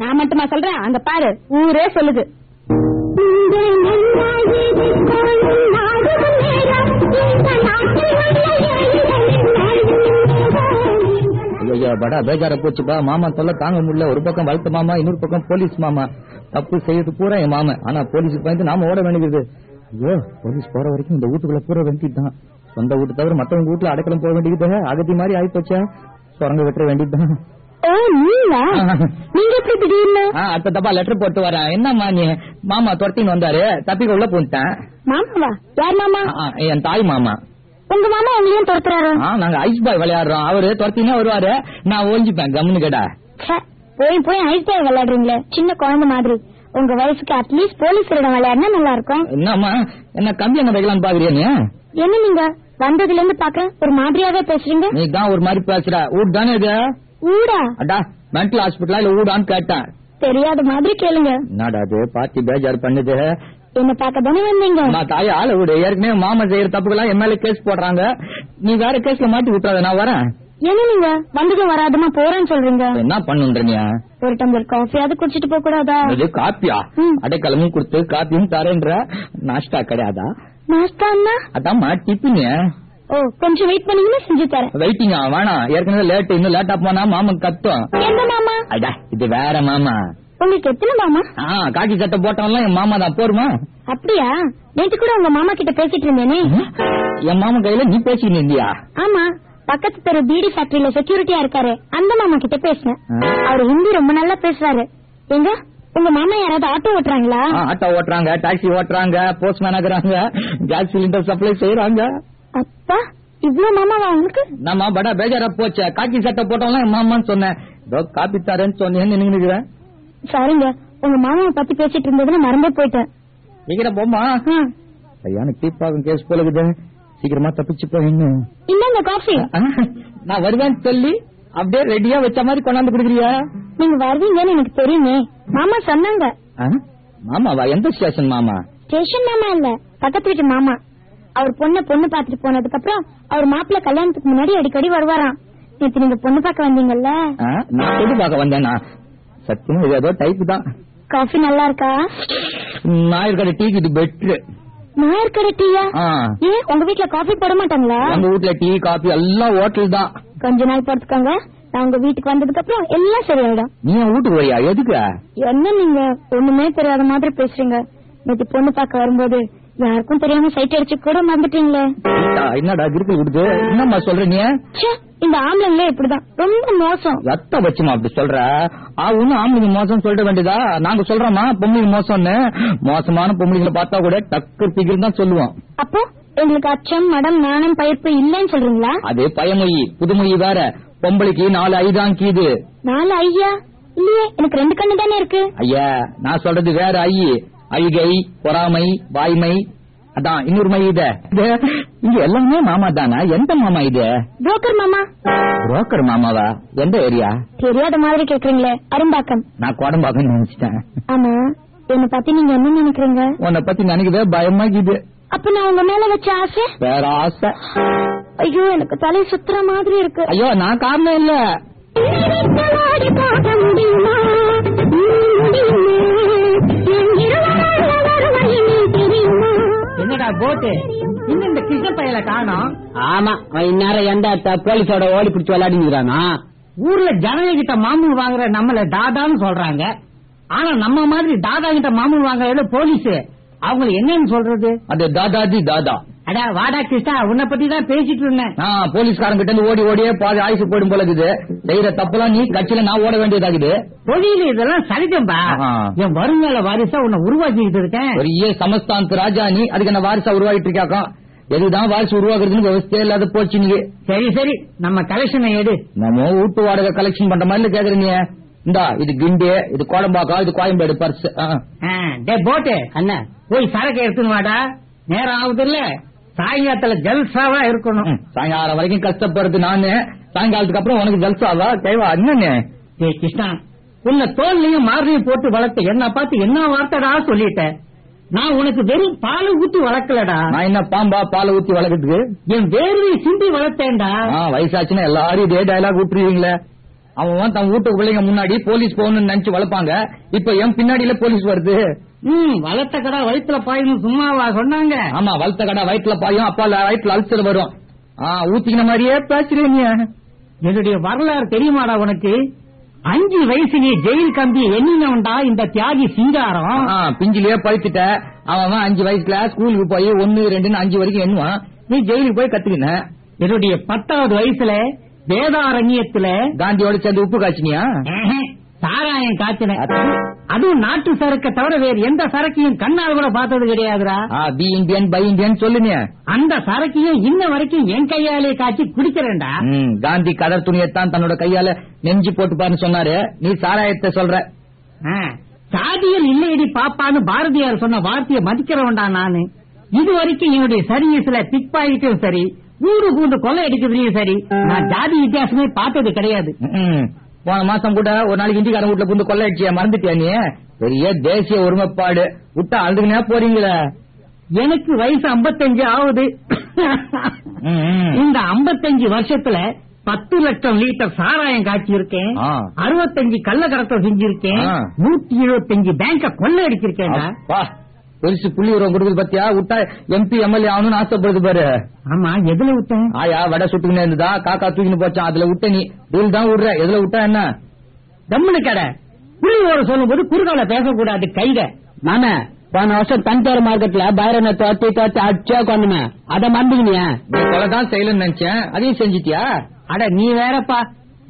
நான் மட்டுமா சொல்றேன்? அங்க பாரு ஊரே சொல்லுது. ஐயோ படா பேஜார போச்சுப்பா மாமா தொல்லை தாங்க முடியல. ஒரு பக்கம் வளர்த்த மாமா இன்னொரு பக்கம் போலீஸ் மாமா. தப்பு செய்யறது பூரா என் மாமன். ஆனா போலீஸுக்கு பயந்து நாம ஓட வேண்டியது. ஐயோ போலீஸ் போற வரைக்கும் இந்த வீட்டுக்குள்ள பூரா வேண்டியதுதான் சொந்த வீட்டு தவிர மத்தவங்க வீட்டுல அடைக்கலம் போக வேண்டியது அகதி மாதிரி ஆயி போச்சா சுரங்க வெட்ட வேண்டியதுதான் அடுத்த தப்பா லெட்டர் போட்டு வரேன். என்னம்மா நீ? மாமா துரத்தின்னு வந்தாரு. தப்பிக்க உள்ள போன்ட்டேன் மாமாவா? யார் மாமா? என் தாய் மாமா. உங்க மாமா உங்களையும் துரத்துறாரு? நாங்க ஐஸ் பாய் விளையாடுறோம். அவரு துரத்தினே வருவாரு. நான் ஒழிஞ்சுப்பேன் கம்னு கேடா போய் போய் ஐஸ் பாய் விளையாடுறீங்களே. சின்ன குழந்தை மாதிரி. உங்க வயசுக்கு அட்லீஸ்ட் போலீஸ் இடம் விளையாடினா நல்லா இருக்கும் என்னம்மா? என்ன கம்பி என்ன வைக்கலாம்னு பாக்குறியா நீ என்ன நீங்க? வந்ததுல இருந்து பாக்க ஒரு மாதிரியாவே பேசுறீங்க? நீ தான் ஒரு மாதிரி பேசுற. ஊட் தானே இது? ஊடா அடா மென்டல் ஹாஸ்பிட்டலா இல்ல ஊடான்னு கேட்டேன். தெரியாத மாதிரி கேளுங்க. என்னடா அது பாத்தி பேஜார் பண்ணுது. என்ன பார்க்க தானே வந்தீங்க? நான் தாய ஆள விடு. ஏற்கனவே மாமா செய்யற தப்புக்கெல்லாம் என் மேல கேஸ் போடுறாங்க. நீ வேற கேஸ்ல மாட்டி விட்டுறாத நான் வரேன். என்ன நீங்க? வந்ததும் வராதமா போறேன்னு சொல்றீங்க. என்ன பண்ணுன்ற நீ ஒரு டம்ளர் காஃபியாவது குடிச்சிட்டு போக கூடாதா? இது காப்பியா. அடைக்கலமும் கொடுத்து காப்பியும் தரேன்ற நாஷ்டா கிடையாதா? நாஸ்தான்னா அதாம்மா டிஃபின் ஓ கொஞ்சம் வெயிட் பண்ணீங்கன்னா செஞ்சு தரேன். வெயிட்டிங்கா வேணாம். ஏற்கனவே லேட் இன்னும் லேட்டா போனா மாமன் கத்தும். எந்த மாமா? அடா இது வேற மாமா. உங்களுக்கு எத்தனை மாமா? காக்கி சட்டை போட்டவன்லாம் என் மாமா தான் போருமா? அப்படியா? நேற்று கூட உங்க மாமா கிட்ட பேசிட்டு இருந்தேனே. என் மாமன் கையில நீ பேசிக்கிட்டு இருந்தியா? ஆமா பக்கத்து தெரு பீடி ஃபேக்டரியில செக்யூரிட்டியா இருக்காரு. அந்த மாமா கிட்ட பேசினேன். அவர் ஹிந்தி ரொம்ப நல்லா பேசுறாரு. எங்க? உங்க மாமா யாராவது ஆட்டோ ஓட்டுறாங்களா? ஆட்டோ ஓட்டுறாங்க டாக்ஸி ஓட்டுறாங்க போஸ்ட்மேன் ஆகுறாங்க கேஸ் சிலிண்டர் சப்ளை செய்யறாங்க அப்பா இவ்ளோ மாமாவா உங்களுக்கு? நம்ம படா பேஜாரா போச்சே? காக்கி சட்டை போட்டவன்லாம் என் மாமான்னு சொன்னேன். இதோ காப்பி தரேன்னு சொன்னேன்னு நின்னுக்கிறேன் சாரிங்க உங்க மாமாவை பத்தி பேசிட்டு இருந்ததுன்னு மறந்தே போயிட்டேன். சீக்கிரம் போமா ஆ. சரியான டீப்பாகும் கேஸ் போல இருக்குது சீக்கிரமா தப்பிச்சு போயின்னு. இந்தாங்க காஃபி. நான் வருவேன்னு சொல்லி அப்படியே ரெடியா வச்ச மாதிரி கொண்டாந்து கொடுக்குறியா? நீங்க வருவீங்கன்னு எனக்கு தெரியுமே. மாமா சொன்னாங்க? மாமாவா? எந்த ஸ்டேஷன் மாமா? ஸ்டேஷன் மாமா இல்ல பக்கத்து வீட்டு மாமா. அவர் பொண்ண பொண்ணு பாத்துட்டு போனதுக்கு அப்புறம் அவர் மாப்பிள்ள கல்யாணத்துக்கு முன்னாடி அடிக்கடி வருவாராம். நேத்து நீங்க பொண்ணு பார்க்க வந்தீங்கல்ல? நான் பொது பார்க்க வந்தேனா? சத்தியமா இது ஏதோ டைப் தான். காஃபி நல்லா இருக்கா நாயர்கடை டீக்கு இது பெட்ரு நாயர்கடை டீயா. ஏன் உங்க வீட்ல காஃபி போட மாட்டாங்களா? நம்ம வீட்ல டீ காபி எல்லாம் ஹோட்டல் தான். கொஞ்ச நாள் பொறுத்துக்கோங்க நான் உங்க வீட்டுக்கு வந்ததுக்கு அப்புறம் எல்லாம் சரியாயிடும். நீ வீட்டுக்கு வரியா? எதுக்கு? என்ன நீங்க? ஒண்ணுமே தெரியாத மாதிரி பேசுறீங்க. நேத்து பொண்ணு பார்க்க வரும்போது யாருக்கும் தெரியாம சைட் அடிச்சு கூட மறந்துட்டீங்களே. என்னடா கிறுக்கு கொடுத்து என்னம்மா சொல்ற நீ? இந்த ஆம்பளைங்களே இப்படிதான். ரொம்ப மோசம். ரத்த வச்சுமா அப்படி சொல்ற? ஒன்னும் ஆம்பளைங்க மோசம் சொல்லிட வேண்டியதா? நாங்க சொல்றோமா? பொம்பளைங்க மோசம்னு? மோசமான பொம்பளைங்களை பார்த்தா கூட டக்கு பிகிர் தான் சொல்லுவோம். அப்போ எங்களுக்கு அச்சம் மடம் நாணம் பயிர்ப்பு இல்லைன்னு சொல்றீங்களா? அது பயமொழி புதுமொழி வேற. பொம்பளைக்கு நாலு ஐதான் கீது. நாலு ஐயா? இல்லையே எனக்கு ரெண்டு கண்ணு தானே இருக்கு. ஐயா நான் சொல்றது வேற ஐ. அழுகை பொறாமை வாய்மை அதான் இன்னொரு மை இது. இங்க எல்லாமே மாமா தானா? எந்த மாமா இது? புரோக்கர் மாமா. புரோக்கர் மாமாவா? எந்த ஏரியா? தெரியாத மாதிரி கேக்குறீங்களே அரும்பாக்கம். நான் கோடம்பாக்கன்னு நினைச்சிட்டேன். ஆமா என்ன பத்தி நீங்க என்ன நினைக்கிறீங்க? உன்னை பத்தி நினைக்கவே பயமாக்குது அப்ப நான் உங்க மேல வச்ச ஆசை? வேற ஆசை. ஐயோ எனக்கு தலை சுத்துற மாதிரி இருக்கு. ஐயோ நான் காரணம் இல்ல. என்னடா போட்டு இன்னும் இந்த கிருஷ்ண பையல காணோம். ஆமா இந்நேரம் எந்த போலீஸோட ஓடி பிடிச்சு விளையாடிங்கிறானா ஊர்ல ஜனங்க கிட்ட மாமூல் வாங்குற நம்மள தாதான்னு சொல்றாங்க. ஆனா நம்ம மாதிரி தாதா கிட்ட மாமூல் வாங்குற போலீஸ். அவங்களை என்னன்னு சொல்றது? அது தாதாஜி தாதா. அடா வாடா கிருஷ்ணா உன்னை பத்தி தான் பேசிட்டு இருந்தேன். நான் போலீஸ்காரன் கிட்ட இருந்து ஓடி ஓடியே பாதி ஆயுசு போயிடும் போல இருக்குது. செய்யற தப்புலாம் நீ கட்சியில நான் ஓட வேண்டியதாகுது. தொழில் இதெல்லாம் சரிதம்பா. ஆஹா. என் வருங்கால வாரிசா உன்னை உருவாக்கிட்டு இருக்கேன். பெரிய சமஸ்தானத்து ராஜா நீ அதுக்கு என்ன வாரிசா உருவாகிட்டு இருக்காக்கா எதுதான் வாரிசு உருவாக்குறதுன்னு விவசாயம் இல்லாத போச்சு நீ. சரி சரி நம்ம கலெக்ஷனை எடு. நம்ம வீட்டு வாடகை கலெக்ஷன் பண்ற மாதிரி கேக்குறீங்க இந்தா இது கிண்டி இது கோடம்பாக்கா இது கோயம்பேடு பர்ஸ் டே போட்டு. என்ன போய் சரக்கு எடுத்துன்னு வாடா. நேரம் ஆகுது இல்ல சாயங்காலத்துல ஜல்சாவா இருக்கணும். சாயங்காலம் வரைக்கும் கஷ்டப்படுறது நானு. சாயங்காலத்துக்கு அப்புறம் உனக்கு ஜல்சாவா? என்னன்னு ஏ கிருஷ்ணா உன்னை தோல்லையும் மார்லையும் போட்டு வளர்த்த என்ன பார்த்து என்ன வார்த்தைடா சொல்லிட்டேன் நான் உனக்கு வெறும் பால் ஊத்தி வளர்க்கலடா. நான் என்ன பாம்பா பாலை ஊத்தி வளர்க்கறதுக்கு? என் வேர்வை சிந்தி வளர்த்தேன்டா. வயசாச்சுன்னா எல்லாரும் இதே டயலாக் விட்டுருவீங்களே. அவன் தன் வீட்டு பிள்ளைங்க முன்னாடி போலீஸ் போகணும்னு நினைச்சு வளர்ப்பாங்க. இப்ப என் பின்னாடியில போலீஸ் வருது. ம் வளர்த்த கடா வயிற்றுல பாயணும் சும்மாவா சொன்னாங்க. ஆமா வளர்த்த கடை வயிற்றுல பாயும் அப்பா வயிற்றுல அல்சர் வரும். ஊத்திக்கின மாதிரியே பேசுறீங்க என்னுடைய வரலாறு தெரியுமாடா உனக்கு? அஞ்சு வயசுலயே ஜெயில் கம்பி எண்ணினவன்டா இந்த தியாகி சிங்காரம். பிஞ்சிலேயே பழுத்துட்ட. அவன் அவன் அஞ்சு வயசுல ஸ்கூலுக்கு போய் ஒன்னு ரெண்டுன்னு அஞ்சு வரைக்கும் எண்ணுவான். நீ ஜெயிலுக்கு போய் கத்துக்கின. என்னுடைய பத்தாவது வயசுல வேதாரண்யத்துல காந்தியோட சேர்ந்து உப்பு காய்ச்சினியா? சாராயம் காய்ச்சினேன். அது? அதுவும் நாட்டு சரக்க தவிர வேறு எந்த சரக்கையும் கண்ணால் கூட பார்த்தது கிடையாதுடா. ஆ, பி இந்தியன் பை இந்தியன் சொல்லுங்க அந்த சரக்கையும் இன்ன வரைக்கும் என் கையாலே காய்ச்சி குடிக்கிறேன்டா. காந்தி கதர் துணியத்தான் தன்னோட கையால நெஞ்சு போட்டுப்பாருன்னு சொன்னாரு. நீ சாராயத்தை சொல்ற. சாதியில் இல்லையடி பாப்பான்னு பாரதியார் சொன்ன வார்த்தையை மதிக்கிறவன்டா நானு. இது வரைக்கும் என்னுடைய சர்வீஸ்ல பிக் பாயிட்டும் சரி ஊரு கூண்டு கொள்ளை அடிக்கிறதுலயும் சரி நான் ஜாதி வித்தியாசமே பார்த்தது கிடையாது. போன மாசம் கூட ஒரு நாளைக்கு இந்திக்காரன் வீட்டுல புந்து கொள்ளையடிச்சியா மறந்துட்டியா நீ? பெரிய தேசிய ஒருமைப்பாடு. விட்டா அழுதுனே போறீங்களே. எனக்கு வயசு 55 ஆகுது. இந்த 55 வருஷத்துல பத்து லட்சம் லிட்டர் சாராயம் காய்ச்சி இருக்கேன். அறுபத்தஞ்சு கள்ள கடத்தல் செஞ்சிருக்கேன். நூத்தி எழுபத்தஞ்சு பேங்க கொள்ளை அடிச்சிருக்கேன்டா. அப்பா, பெருசு புள்ளி உரம் கொடுக்குது பத்தியா? விட்டா எம்பி எம்எல்ஏ ஆகணும்னு ஆசைப்படுது பாரு. ஆமா எதுல விட்டேன் ஆயா வடை சுட்டுக்கினே இருந்ததா? காக்கா தூக்கின்னு போச்சான். அதுல விட்ட நீ. டீல் தான் விடுற. எதுல விட்டா என்ன? தம்முனு கடை. புள்ளி ஓர சொல்லும் போது குறுகால பேசக்கூடாது கைத நானே போன வருஷம் தஞ்சாவூர் மார்க்கெட்ல பைரனை தோத்தி தோத்தி அடிச்சா கொண்டுமே அதை மறந்துக்கினியா. நீ கொலை தான் செய்யலன்னு நினைச்சேன். அதையும் செஞ்சிட்டியா? அட நீ வேறப்பா.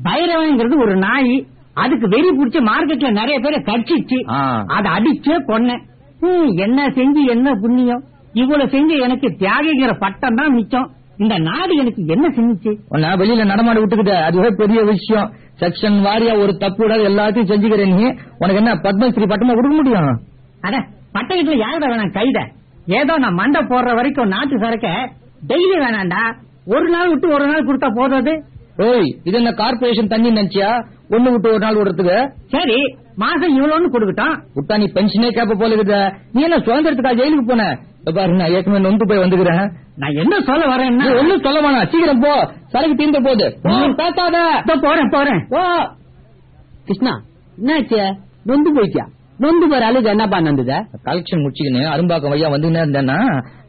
பைரவங்கிறது ஒரு நாய். அதுக்கு வெறி புடிச்ச மார்க்கெட்ல நிறைய பேரை கடிச்சிச்சு. அத அடிச்சே கொன்னேன். ஹம், என்ன செஞ்சு என்ன புண்ணியம்? இவ்வளவு செஞ்சு எனக்கு தியாகிங்கிற பட்டம் தான் மிச்சம். இந்த நாடு எனக்கு என்ன செஞ்சுச்சு? உன்னை வெளியில நடமாட விட்டுக்கிட்ட. அதுவே பெரிய விஷயம். செக்ஷன் வாரியா ஒரு தப்பு விடாத எல்லாத்தையும் செஞ்சுக்கிற நீ. உனக்கு என்ன பத்மஸ்ரீ பட்டமா கொடுக்க முடியும்? அட பட்டயத்துல யாரோட வேணாம் கைத ஏதோ நான் மண்டை போடுற வரைக்கும் நாட்டு சரக்க டெய்லி வேணாண்டா ஒரு நாள் விட்டு ஒரு நாள் கொடுத்தா போதாது? ஓய் இது என்ன கார்பரேஷன் தண்ணி நினைச்சியா? ஒண்ணு விட்டு ஒரு நாள் விடுறதுக்கு? சரி மாசம் இவ்வளவுன்னு கொடுக்கட்டும். விட்டா நீ பென்ஷனே கேப்ப போல நீ என்ன சுதந்திரத்துக்கா ஜெயிலுக்கு போன? பாரு நான் ஏற்கனவே நொந்து போய் வந்துக்கிறேன். நான் என்ன சொல்ல நீ வரேன்னா ஒண்ணும் சொல்ல வேணாம். சீக்கிரம் போ. சரக்கு தீர்ந்த போகுது. பேசாத. போறேன் போறேன். போ. கிருஷ்ணா என்னாச்சு? நொந்து போயிட்டியா? நொந்து போற அழுது என்னப்பா நந்தது கலெக்ஷன் முடிச்சுக்கின்னு அரும்பாக்கம் வையா வந்துன்னே இருந்தேன்னா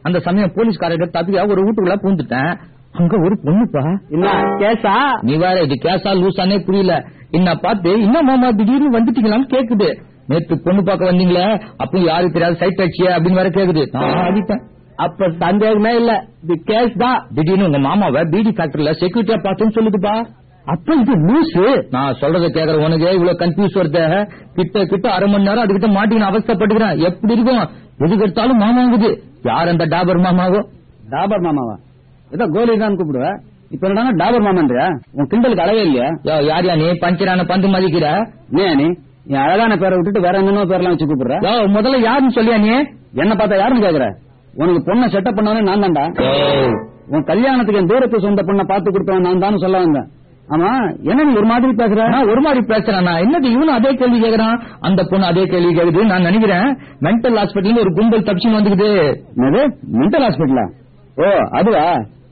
அந்த சமயம் போலீஸ்காரர்கிட்ட தப்பியா ஒரு வீட்டுக்குள்ள பூந்துட்டேன். அங்க ஒரு பொண்ணுப்பா. என்ன கேசா? நீ வேற இது கேஸா லூசானே புரியல. என்ன பார்த்து என்ன மாமா திடீர்னு வந்துட்டீங்களான்னு கேக்குது. நேத்து பொண்ணு பார்க்க வந்தீங்களே அப்போ யாருக்கு தெரியாது சைட் அடிச்சிய அப்படின்னு வேற கேக்குது. நான் ஆடிட்டேன். அப்ப சந்தேகமே இல்ல. இது கேஸ் தான். திடீர்னு உங்க மாமாவை பிடி ஃபேக்டரியில செக்யூரிட்டியா பார்த்தேன்னு சொல்லுதுப்பா. அப்ப இது லூசு. நான் சொல்றத கேக்குற உனக்கு. இவ்வளவு கன்ஃபியூஸ் வருத கிட்ட கிட்ட அரை மணி நேரம் அதுகிட்ட மாட்டின்னு அவஸ்தைப்பட்டுக்கிறேன் எப்படி இருக்கும்? எதுக்கு எடுத்தாலும் மாமாங்குது. யார் அந்த டாபர் மாமாவோ? டாபர் மாமாவா? ஏதோ கோலி தான் கூப்பிடுவ. இப்ப என்னடா டாபர் மாமான்றியா? உன் கிண்டலுக்கு அளவே இல்லையா? யோ, யார் யா நீ? பஞ்சரான பந்து மதிக்கிற? நீ நீ? அழகான பேரை விட்டுட்டு வேற என்னென்ன பேர்லாம் வச்சு கூப்பிடுற. யோ, முதல்ல யாருன்னு சொல்லியா நீ? என்ன பார்த்தா யாருன்னு கேக்குற? உனக்கு பொண்ணை செட்டப் பண்ணவனே நான் தான்டா. உன் கல்யாணத்துக்கு என் தூரத்து சொந்த பொண்ணை பார்த்து கொடுத்தவன் நான் தான் சொல்ல வந்தேன். ஆமா என்ன நீ ஒரு மாதிரி பேசுற? ஒரு மாதிரி பேசுறேன் என்னது இவனும் அதே கேள்வி கேக்குறான்? அந்த பொண்ணு அதே கேள்வி கேக்குது நான் நினைக்கிறேன். மென்டல் ஹாஸ்பிட்டல் ஒரு கும்பல் தப்பிச்சுன்னு வந்துக்குது. என்னது? மென்டல் ஹாஸ்பிட்டலா ஓ அதுவா?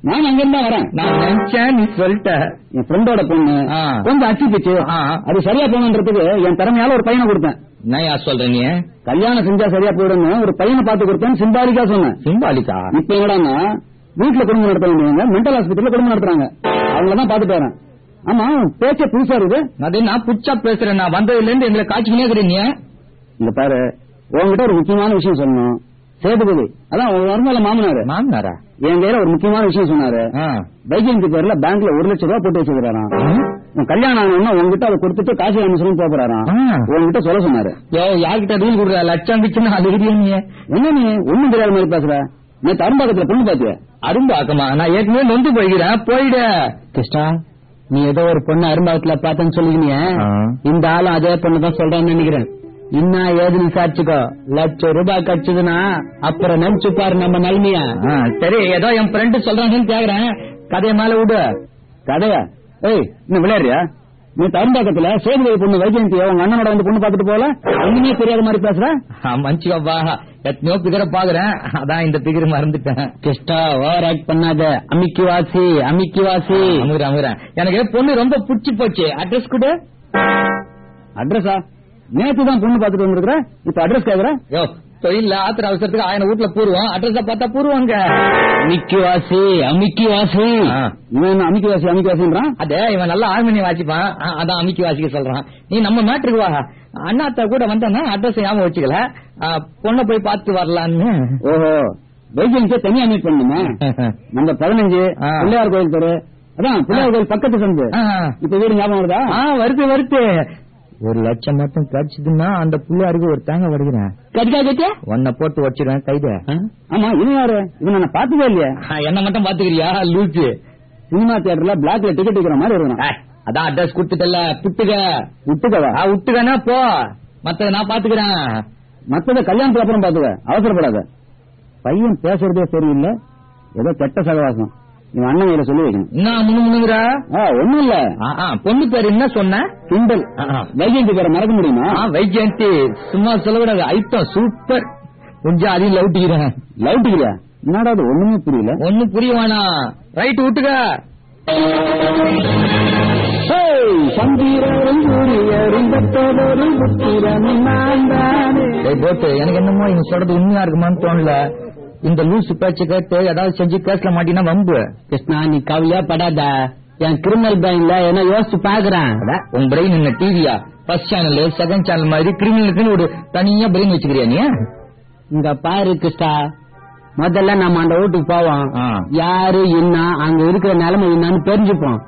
நான் அங்க இருந்தா வரேன். நான் நினைச்சேன் நீ சொல்லிட்ட. என் ஃப்ரெண்டோட பொண்ணு. கொஞ்சம் அச்சு பிச்சு. அது சரியா போகணுன்றதுக்கு என் திறமையால ஒரு பையனை கொடுத்தேன். நான் யார் சொல்ற நீ? கல்யாணம் செஞ்சா சரியா போயிடும்னு ஒரு பையனை பார்த்து கொடுத்தேன் சிம்பாலிக்கா சொன்னேன். சிம்பாலிக்கா? இப்ப என்னடான்னா வீட்டுல குடும்பம் நடத்த வேண்டியவங்க மென்டல் ஹாஸ்பிட்டல்ல குடும்பம் நடத்துறாங்க. அவங்கள தான் பாத்துட்டு வரேன். ஆமா பேச்ச புதுசா இருக்கு அது நான் புச்சா பேசுறேன். நான் வந்ததுல இருந்து எங்களை காய்ச்சிக்கினே இருக்கிறேன் நீ இங்க பாரு உங்ககிட்ட ஒரு முக்கியமான விஷயம் சொல்லணும். சேதுபதி அதான் வருமால மாமனாரு. மாமனாரா? என் கையில ஒரு முக்கியமான விஷயம் சொன்னாரு. வைஜெயந்தி பேர்ல பேங்க்ல ஒரு லட்சம் ரூபாய் போட்டு வச்சுக்கிறாராம் கல்யாணம் ஆகணும்னா உங்ககிட்ட அதை கொடுத்துட்டு காசி போக போறாராம். உங்ககிட்ட சொல்ல சொன்னாரு. யார்கிட்ட ரூல் கொடுக்குற? லட்சம் பிச்சுன்னு அது நீ? என்ன நீ? ஒண்ணும் தெரியாத மாதிரி பேசுற. நேத்து அரும்பாக்கத்துல பொண்ணு பாத்தியா அரும்பாக்கமா? நான் ஏற்கனவே நொந்து போய்கிறேன் போயிடு. கிருஷ்ணா நீ ஏதோ ஒரு பொண்ணு அரும்பாக்கத்துல பார்த்தேன்னு சொல்லிக்கினிய. இந்த ஆளும் அதே பொண்ணு தான் சொல்றான்னு நினைக்கிறேன். விசாரிச்சுக்கோ. லட்சம் ரூபாய் கடிச்சதுன்னா அப்புறம் நினைச்சு பாரு நம்ம நிலைமையா ஆ, சரி ஏதோ என் ஃப்ரெண்டு சொல்றாங்கன்னு கேக்குறேன். கதையை மேல விடு. கதையா? ஏய் இன்னும் விளையாடுறியா? நீ தரும்பாக்கத்துல சேதுபதி பொண்ணு வைஜெயந்திய உங்க அண்ணனோட வந்து பொண்ணு பார்த்துட்டு போல? ஒண்ணுமே தெரியாத மாதிரி பேசுற? மஞ்சுவா எத்தனையோ பிகர பாக்குறேன். அதான் இந்த பிகர் மறந்துட்டேன். கிருஷ்ணா ஓவர் ஆக்ட் பண்ணாத. அமிக்கி வாசி அமிக்கி வாசி அமுகிறேன் அமுகிறேன். எனக்கு பொண்ணு ரொம்ப புடிச்சு போச்சு. அட்ரஸ் கொடு. அட்ரஸா? நேத்து தான் பொண்ணு பார்த்துட்டு வந்திருக்கிற? இப்ப அட்ரஸ் கேக்குற? தொழில ஆத்திர அவசரத்துக்கு ஆயிரம் வீட்டுல பூர்வம். அட்ரஸ் பார்த்தா பூர்வங்க. அமிக்கி வாசி அமிக்கி வாசி ஆ. இவன் என்ன அமிக்கி வாசி அமிக்கி வாசின்றான் அதே இவன் நல்லா ஆர்மனி வாசிப்பான். அதான் அமிக்கி வாசிக்க சொல்றான். நீ நம்ம மேட்ருக்கு வா. அண்ணாத்த கூட வந்தானா அட்ரஸ் ஞாபகம் வச்சுக்கல. பொண்ணை போய் பார்த்து வரலான்னு. ஓஹோ. வைஜெயந்திய தனியா மீட் பண்ணுமே நம்ம பதினஞ்சு. பிள்ளையார் கோயில் தெரு. அதான் பிள்ளையார் கோயில் பக்கத்து சந்து. இப்ப வீடு ஞாபகம் வருதா? வருது வருது. ஒரு லட்சம் மட்டும் கிடைச்சதுன்னா அந்த புள்ளையாருக்கு ஒரு தேங்காய் வடிக்கிறேன் கடிக்கா கட்டியா? உன்னை போட்டு வச்சிருவேன் கைத ஆமா இவன் யாரு? இவன் நான் பார்த்ததே இல்லையா. என்ன மட்டும் பாத்துக்கிறியா லூச்சு சினிமா தியேட்டர்ல பிளாக்ல டிக்கெட் விக்கிற மாதிரி இருக்கிறான் ஏய், அதான் அட்ரஸ் கொடுத்துட்டல புட்டுக விட்டுக்கவா? விட்டுக்கனா போ. மத்தத நான் பாத்துக்கிறேன் மத்தத கல்யாணத்துக்கு அப்புறம் பாத்துக்க அவசரப்படாத. பையன் பேசுறதே சரியில்லை. ஏதோ கெட்ட சகவாசம். இவன் அண்ணன் கையில சொல்லி வைக்கணும். முன்னுங்கிற ஆ, ஒண்ணும் இல்ல. பொண்ணு பேர் என்ன சொன்ன? ஆ. வைஜெயந்தி பேரை மறக்க முடியுமா? வைஜெயந்தி சும்மா சொல்லக்கூடாது ஐட்டம் சூப்பர் கொஞ்சம் அதையும் லவுட்டிக்கிறேன் லவ் டிகிரியா என்னடா அது ஒண்ணுமே புரியல. ஒண்ணும் புரிய வேணாம் ரைட் விட்டுக்க. நான் எனக்கு என்னமோ இவங்க சொல்றது உண்மையா இருக்குமான்னு தோணல. இந்த லூசு பேச்சு கேட்டு ஏதாவது செஞ்சு கேஸ்ல மாட்டினா வம்பு. கிருஷ்ணா நீ கவலையா படாத. என் கிரிமினல் பேங்க்ல என்ன யோசிச்சு பாக்குறேன் உன் பிரெயின் என்ன டிவியா ஃபர்ஸ்ட் சேனல் செகண்ட் சேனல் மாதிரி கிரிமினலுக்குன்னு ஒரு தனியா பிரெயின் வச்சுக்கிறியா நீ? இங்க பாரு கிருஷ்ணா முதல்ல நம்ம அந்த வீட்டுக்கு போவோம். யாரு என்ன அங்க இருக்கிற நிலைமை என்னன்னு தெரிஞ்சுப்போம்.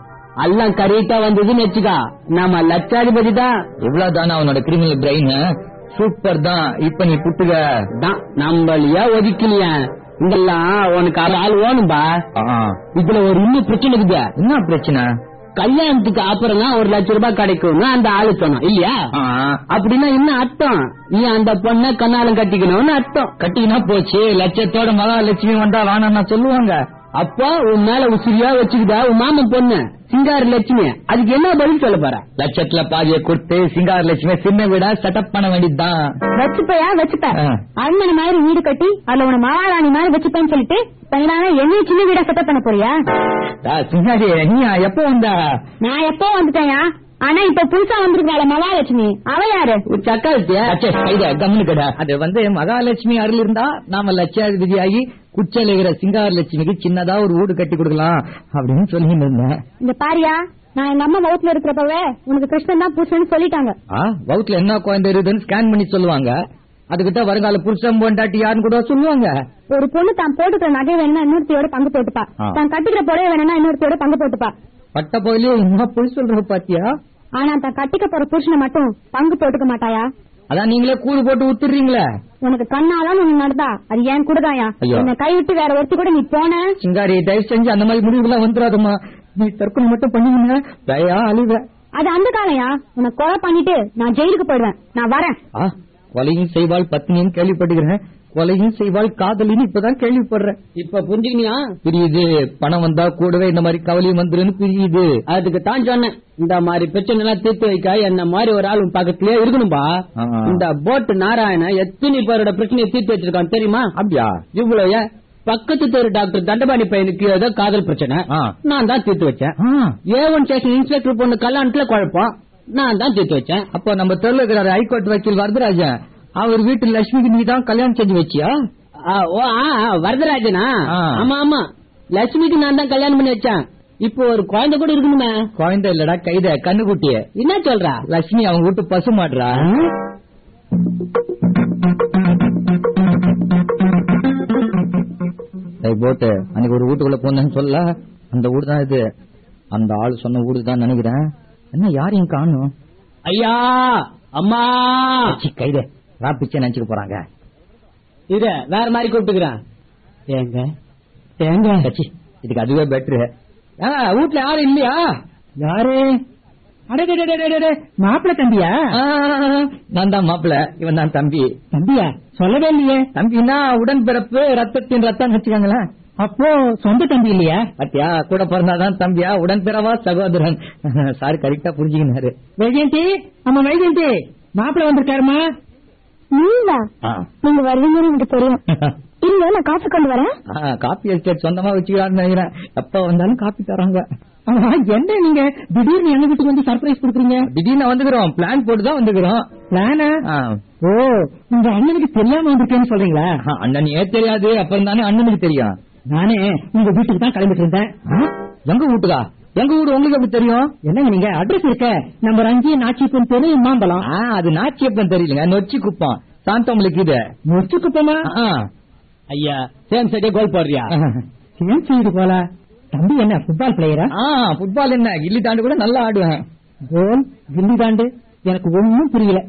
எல்லாம் கரெக்டா வந்ததுன்னு வச்சுக்கா. நம்ம லட்சாதிபதி தான். இவ்வளவு தானே அவனோட கிரிமினல் பிரெயின் சூப்பர் தான். இப்ப நீ புட்டுக. தான். நம்மளையா ஒதுக்கலையா இங்கெல்லாம் உனக்கு ஆள் ஆள் வேணும்பா இதுல ஒரு இன்னும் பிரச்சனை இருக்குது. என்ன பிரச்சனை? கல்யாணத்துக்கு அப்புறம் தான் ஒரு லட்சம் ரூபாய் கிடைக்கும்னு அந்த ஆளு சொன்னோம் இல்லையா? அப்படின்னா என்ன அர்த்தம்? நீ அந்த பொண்ணை கண்ணாலம் கட்டிக்கணும்னு அர்த்தம். கட்டினா போச்சு. லட்சத்தோட மகாலட்சுமி வந்தா வேணாம்னா சொல்லுவாங்க. அப்போ உன் மேல உசிரியா வச்சுக்கிட்டா உன் மாமன் பொண்ணு சிங்கார லட்சுமி அதுக்கு என்ன பதில் சொல்ல போற? லட்சத்துல பாதிய கொடுத்து சிங்கார லட்சுமி சின்ன வீடா செட்டப் பண்ண வேண்டியதுதான். வச்சுப்பயா? வச்சுப்ப. அரண்மனை மாதிரி வீடு கட்டி அதுல உன மகாராணி மாதிரி வச்சுப்பேன்னு சொல்லிட்டு தனியான என்னையும் சின்ன வீடா செட்டப் பண்ண போறியா? டா, சிங்காரி நீ எப்போ வந்தா? நான் எப்போ வந்துட்டேயா ஆனா இப்ப புதுசா வந்திருக்காள மகாலட்சுமி. அவ யாரு? சக்காலத்தியா அச்சே, கைத, கம்முனு கடா. அது வந்து மகாலட்சுமி அருள் இருந்தா நாம லட்சாதிபதி ஆகி குச்சல் இருக்கிற சிங்கார லட்சுமிக்கு சின்னதா ஒரு வீடு கட்டி கொடுக்கலாம் அப்படின்னு சொல்லி இருந்தேன். இந்த பாரியா நான் எங்க அம்மா வகுத்துல இருக்கிறப்பவே உனக்கு கிருஷ்ணன் தான் புருஷன் சொல்லிட்டாங்க. வவுத்துல என்ன குழந்தை இருக்குதுன்னு ஸ்கேன் பண்ணி சொல்லுவாங்க. அதுகிட்ட வருங்கால புருஷன் பொண்டாட்டி யாருன்னு கூட சொல்லுவாங்க. ஒரு பொண்ணு தான் போட்டுக்கிற நகை வேணும்னா இன்னொருத்தையோட பங்கு போட்டுப்பா. தான் கட்டிக்கிற புடவை வேணும்னா இன்னொருத்தையோட பங்கு போட்டுப்பா. பட்ட போயிலே என்ன பொய் சொல்ற பாத்தியா? ஆனா தான் கட்டிக்க போற புருஷனை மட்டும் பங்கு போட்டுக்க மாட்டாயா? அதான் நீங்களே கூடு போட்டு உத்துறீங்களே. உனக்கு கண்ணாதான் உனக்கு நடந்தா அது ஏன் கூடதாயா. என்ன கைவிட்டு வேற ஒருத்தி கூட நீ போன? சிங்காரி தயவு செஞ்சு அந்த மாதிரி முடிவுலாம் வந்துடாதம்மா நீ தற்கொலை மட்டும் பண்ணுவீங்க தயா அழிவ. அது அந்த காலையா? உன்னை கொலை பண்ணிட்டு நான் ஜெயிலுக்கு போயிடுவேன். நான் வரேன். கொலையும் செய்வாள் பத்னியும் கேள்விப்பட்டுக்கிறேன். கொலையும் செய்வாள் காதலின்னு இப்பதான் கேள்விப்படுறேன். இப்ப புரிஞ்சுக்கினியா? புரியுது. பணம் வந்தா கூடவே இந்த மாதிரி கவலையும் வந்துருன்னு புரியுது. அதுக்கு தான் சொன்னேன். இந்த மாதிரி பிரச்சனை எல்லாம் தீர்த்து வைக்க என்ன மாதிரி ஒரு ஆள் பக்கத்துலயே இருக்கணும்பா. இந்த போட்டு நாராயண எத்தனை பேரோட பிரச்சனையை தீர்த்து வச்சிருக்கான் தெரியுமா? அப்படியா? இவ்வளவு? பக்கத்து தெரு டாக்டர் தண்டபாணி பையனுக்கு ஏதோ காதல் பிரச்சனை. நான் தான் தீர்த்து வச்சேன். ஏவன் ஸ்டேஷன் இன்ஸ்பெக்டர் பொண்ணு கல்யாணத்துல குழப்பம். நான் தான் தீர்த்து வச்சேன். அப்போ நம்ம தெருல இருக்கிற ஹைகோர்ட் வக்கீல் வரதராஜன். அவர் வீட்டு லட்சுமிக்கு நீ தான் கல்யாணம் செஞ்சு வச்சியா? ஆ, ஓ வரதராஜனா. ஆமா ஆமா. லட்சுமிக்கு நான் தான் கல்யாணம் பண்ணி வச்சேன். இப்போ ஒரு குழந்தை கூட இருக்கணுமே. குழந்தை இல்லடா கைத கண்ணுக்குட்டிய என்ன சொல்றா? லட்சுமி அவங்க வீட்டு பசு மாடுறா. போட்டு அன்னைக்கு ஒரு வீட்டுக்குள்ள போனேன்னு சொல்ல அந்த வீடு தான் இது. அந்த ஆள் சொன்ன வீடு தான் நினைக்கிறேன். என்ன யாரையும் காணும்? ஐயா அம்மா. கைத. ராப்பிச்சை நினைச்சுக்க போறாங்க. இத வேற மாதிரி கூப்பிட்டுக்கிறேன். ஏங்க? ஏங்க? இதுக்கு அதுவே பெட்ரு வீட்டுல யாரும் இல்லையா? யாரு? அடடே மாப்பிள்ள தம்பியா? நான் தான் மாப்பிள்ள இவன் தான் தம்பி. தம்பியா? சொல்லவே இல்லையே. தம்பின்னா உடன்பிறப்பு ரத்தத்தின் ரத்தம் வச்சுக்கோங்களேன் அப்போ சொந்த தம்பி இல்லையா? அத்தியா கூட பிறந்தாதான் தம்பியா உடன்பிறவா சகோதரன். சார் கரெக்டா புரிஞ்சுக்கினாரு. வைஜெயந்தி ஆமா வைஜெயந்தி மாப்பிள்ள வந்திருக்காருமா? நீங்களா. நீங்க வருவீங்கன்னு எனக்கு தெரியும். இல்ல நான் காசு கொண்டு வரேன். காப்பி எஸ்டேட் சொந்தமா வச்சுக்கலாம்னு நினைக்கிறேன். எப்ப வந்தாலும் காப்பி தராங்க. என்ன நீங்க திடீர்னு எங்க வீட்டுக்கு வந்து சர்ப்ரைஸ் கொடுக்குறீங்க? திடீர்னு வந்துக்கிறோம். பிளான் போட்டு தான் வந்துக்கிறோம் பிளானா. ஓ உங்க அண்ணனுக்கு தெரியாம வந்திருக்கேன்னு சொல்றீங்களா? ஆ, அண்ணனையே தெரியாது. அப்புறம் தானே அண்ணனுக்கு தெரியும். நானே உங்க வீட்டுக்கு தான் கிளம்பிட்டு இருந்தேன்? எங்க வீட்டுக்கா? எங்க வீடு உங்களுக்கு எப்படி தெரியும்? என்னங்க நீங்க அட்ரஸ் இருக்க? நம்பர் அஞ்சு நாச்சிப்பன் தெரு மாம்பழம் அது நாச்சியப்பன் தெரியலங்க. நொச்சி குப்பம். சாந்தமலுக்கு இது. முடிச்சு குப்பமா. ஐயா சேம் சைடே கோல் போடுறியா? சேம் செய்து போல? தம்பி என்ன ஃபுட்பால் பிளேயரா ஃபுட்பால் என்ன? கில்லி தாண்டு கூட நல்லா ஆடுவேன். கோல் கில்லி தாண்டு? எனக்கு ஒண்ணும் புரியல.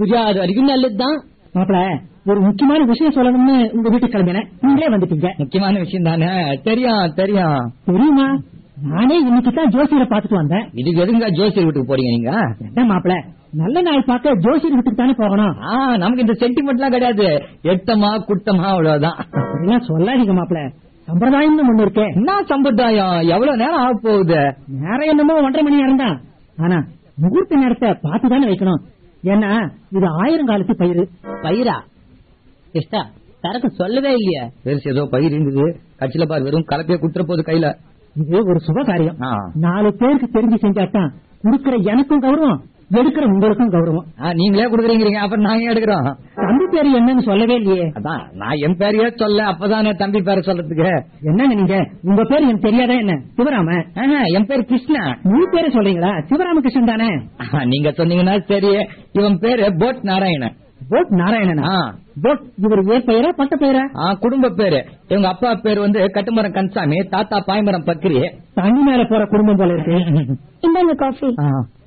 புரியாது வரைக்கும் நல்லதுதான். மாப்பிள ஒரு முக்கியமான விஷயம் சொல்லணும்னு உங்க வீட்டுக்கு கிளம்பினேன். நீங்களே வந்துட்டீங்க. முக்கியமான விஷயம் தானே தெரியும் தெரியும். தெரியுமா? நானே இன்னைக்கு தான் ஜோசியரை பார்த்துட்டு வந்தேன். இதுக்கு எதுங்க ஜோசியர் வீட்டுக்கு போறீங்க நீங்க? என்ன மாப்பிள நல்ல நாள் பார்க்க ஜோசியர் வீட்டுக்கு தானே போகணும்? ஆ நமக்கு இந்த சென்டிமெண்ட்லாம் கிடையாது. எட்டமா குட்டமா அவ்வளவுதான். அப்படிலாம் சொல்லாதீங்க மாப்பிள. சம்பிரதாயம்னு ஒண்ணு இருக்கே. என்ன சம்பிரதாயம்? எவ்வளவு நேரம் ஆக போகுது? நேரம் என்னமோ ஒன்றரை மணி நேரம் தான். ஆனா முகூர்த்த நேரத்தை பார்த்து தானே வைக்கணும். ஏன்னா இது ஆயிரம் காலத்து பயிர் பயிரா? கிருஷ்ணா சரக்கு சொல்லவே இல்லையே. பெருசு ஏதோ பயிர் இருந்தது. கட்சியில பாரு வெறும் கலப்பைய குத்துற போது கையில. இது ஒரு சுப காரியம். நாலு பேருக்கு தெரிஞ்சு செஞ்சாதான் குடுக்கிற எனக்கும் கௌரவம் எடுக்கிற உங்களுக்கும் கௌரவம். நீங்களே குடுக்குறீங்க அப்புறம் நாங்க எடுக்கிறோம்? தம்பி பேரு என்னன்னு சொல்லவே இல்லையே. அதான் நான் என் பேரையே சொல்ல அப்பதானே தம்பி பேரை சொல்றதுக்கு. என்னங்க நீங்க? உங்க பேர் எனக்கு தெரியாதா என்ன? சிவராம? என் பேர் கிருஷ்ணா. முழு பேரை சொல்றீங்களா? சிவராமகிருஷ்ணன் தானே? ஆஹா, நீங்க சொன்னீங்கன்னா சரி இவன் பேரு போட் நாராயணன் போட் நாராயணனா. போட் இவர் ஏர் பெயரா பட்ட பெயரா? குடும்ப பேரு. இவங்க அப்பா பேர் வந்து கட்டுமரம் கன்சாமி தாத்தா பாய்மரம் பக்கிரி. தண்ணி மேல போற குடும்பம் போல இருக்கு. இந்தாங்க காஃபி.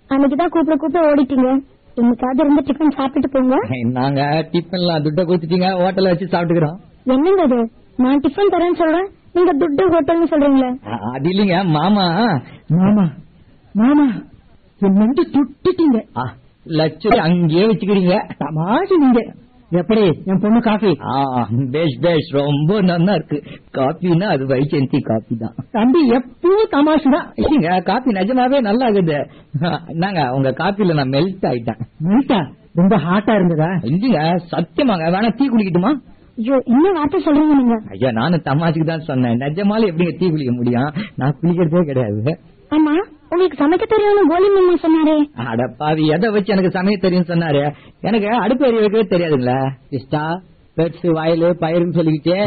அன்னைக்குதான் கூப்பிட கூப்பிட ஓடிட்டீங்க. இன்னைக்காவது இருந்து டிஃபன் சாப்பிட்டு போங்க. நாங்க டிஃபன்லாம் துட்ட கொடுத்துட்டீங்க ஹோட்டல்ல வச்சு சாப்பிட்டுக்கிறோம். என்னங்க அது? நான் டிஃபன் தரேன்னு சொல்றேன். நீங்க துட்டு ஹோட்டல்னு சொல்றீங்களே. அது இல்லைங்க மாமா. மாமா மாமா என் நண்டு துட்டிட்டீங்க. ஆ, லட்சம் அங்கேயே வச்சுக்கிறீங்க தமாஷு நீங்க. எப்படி? என் பொண்ணு காஃபி. பேஷ் பேஷ் ரொம்ப நல்லா இருக்கு. காபின்னா அது வைஜெயந்தி காபி தான். தம்பி எப்பவும் தமாஷு தான் இல்லைங்க காபி நிஜமாவே நல்லா இருக்குது. என்னங்க உங்க காபில நான் மெல்ட் ஆயிட்டேன். மெல்ட்டா ரொம்ப ஹாட்டா இருந்ததா? இல்லைங்க சத்தியமாங்க. வேணா டீ குடிக்கட்டுமா? ஐயோ என்ன வார்த்தை சொல்றீங்க நீங்க. ஐயா நானும் தமாஷுக்கு தான் சொன்னேன். நிஜமால எப்படிங்க டீ குளிக்க முடியும்? நான் குளிக்கிறதே கிடையாது. ஆமா. உங்களுக்கு சமைக்க தெரியும்னு கோலி மாமா சொன்னாரே. அட பாவி எதை வச்சு எனக்கு சமைய தெரியும் சொன்னாரு? எனக்கு அடுப்பு எரிய வைக்கவே தெரியாதுங்களா. இஷ்டா பெட்ஸ் வயலு பயிருன்னு சொல்லிக்கிட்டு.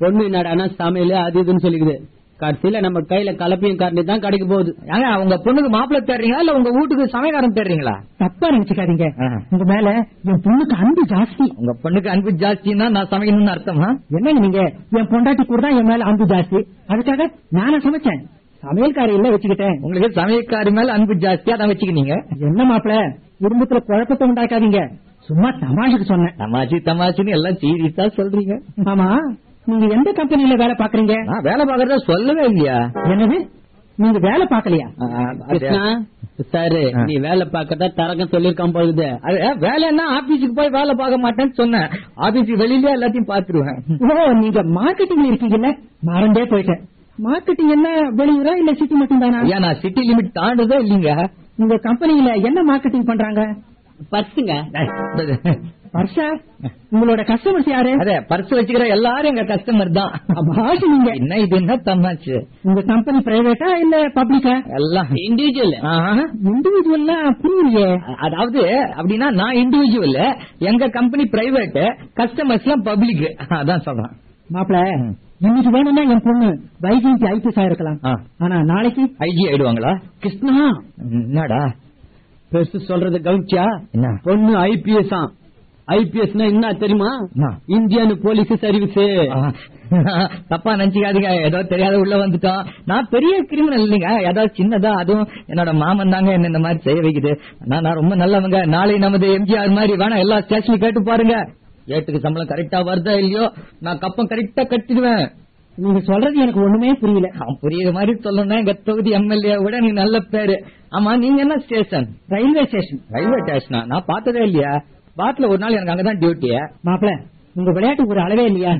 பொண்ணு என்னடானா சமையல் அது இதுன்னு சொல்லிக்குது. கடைசியில நம்ம கையில கலப்பையும் கரண்டி தான் கிடைக்க போகுது. ஏங்க உங்க பொண்ணுக்கு மாப்பிள்ளை தேடுறீங்களா? இல்ல உங்க வீட்டுக்கு சமயக்காரன் தேடுறீங்களா? தப்பா நினைச்சுக்காதீங்க. உங்க மேல என் பொண்ணுக்கு அன்பு ஜாஸ்தி. உங்க பொண்ணுக்கு அன்பு ஜாஸ்தின்னா நான் சமைக்கணும்னு அர்த்தமா? என்னங்க நீங்க? என் பொண்டாட்டி கூட தான் என் மேல அன்பு ஜாஸ்தி. அதுக்காக நானா சமைச்சேன். சமையல்காரி இல்ல வச்சுக்கிட்டேன். உங்களுக்கு சமயக்காரி மேல அன்பு ஜாஸ்தியா தான் வச்சுக்கினீங்க? என்ன மாப்பிள? குடும்பத்துல குழப்பத்தை உண்டாக்காதீங்க. சும்மா தமாஷுக்கு சொன்னேன். தமாஷி தமாஷின்னு எல்லாம் சீரியஸா சொல்றீங்க. ஆமா. நீங்க எந்த கம்பெனில வேலை பாக்குறீங்க நான் வேலை பாக்குறத சொல்லவே இல்லையா? என்னது? நீங்க வேலை பாக்கலையா சார். நீ வேலை பார்க்கறதா தரகம் சொல்லிருக்கான் போகுது அது வேலைன்னா ஆபீஸுக்கு போய் வேலை பார்க்க மாட்டேன்னு சொன்னேன். ஆபீஸுக்கு வெளியில எல்லாத்தையும் பாத்துருவேன் ஓ நீங்க மார்க்கெட்டிங்ல இருக்கீங்கல்ல? மறந்தே போயிட்டேன். மார்க்கெட்டிங் என்ன வெளியூரா இல்ல சிட்டி மட்டும் தானா நான் சிட்டி லிமிட் தாண்டதே இல்லீங்க. உங்க கம்பெனில என்ன மார்க்கெட்டிங் பண்றாங்க? பர்சுங்க. பர்ஷா உங்களோட கஸ்டமர்ஸ் யாரு? அதே பர்ஸ் வச்சுக்கிற எல்லாரும் எங்க கஸ்டமர் தான். நீங்க. என்ன இது என்ன தமாச்சு உங்க கம்பெனி பிரைவேட்டா இல்ல பப்ளிக்கா எல்லாம். இண்டிவிஜுவல் ஆஹா. இண்டிவிஜுவல்லா புரியலையே. அதாவது அப்படின்னா நான் இண்டிவிஜுவல் எங்க கம்பெனி பிரைவேட் கஸ்டமர்ஸ் எல்லாம் பப்ளிக் அதான் சொல்றேன். மாப்பிள இன்னைக்கு வேணும்னா என் பொண்ணு வைஜெயந்தி ஐபிஎஸ் இருக்கலாம். ஆ. ஆனா நாளைக்கு ஐஜி ஆயிடுவாங்களா? கிருஷ்ணா. என்னடா? பெருசு சொல்றது கவுச்சியா? என்ன? பொண்ணு ஐபிஎஸ் ஐபிஎஸ்னா என்ன தெரியுமா? Indian police service. தப்பா நினைச்சுக்காதீங்க. ஏதோ தெரியாத உள்ள வந்துட்டோம். நான் பெரிய கிரிமினல் இல்லைங்க. ஏதாவது சின்னதா அதுவும் என்னோட மாமன் தாங்க என்ன இந்த மாதிரி செய்ய வைக்குது. நான் நான் ரொம்ப நல்லவங்க. நாளை நமது எம்ஜிஆர் மாதிரி வேணா எல்லா ஸ்டேஷன்லயும் கேட்டு பாருங்க. ஏட்டுக்கு சம்பளம் கரெக்டா வருதா இல்லையோ நான் கப்பம் கரெக்டா கட்டிடுவேன். நீங்க சொல்றது எனக்கு ஒண்ணுமே புரியல. அவன் புரியுற மாதிரி சொல்லணும்னா எங்க தொகுதி எம்எல்ஏ விட நீ நல்ல பேரு. ஆமா நீங்க என்ன ஸ்டேஷன் ரயில்வே ஸ்டேஷன் ரயில்வே ஸ்டேஷனா நான் பார்த்ததே இல்லையா? பாத்துல ஒரு நாள் எனக்கு அங்கதான் டியூட்டி மாப்பிள உங்க விளையாட்டுக்கு ஒரு அளவே இல்லையா?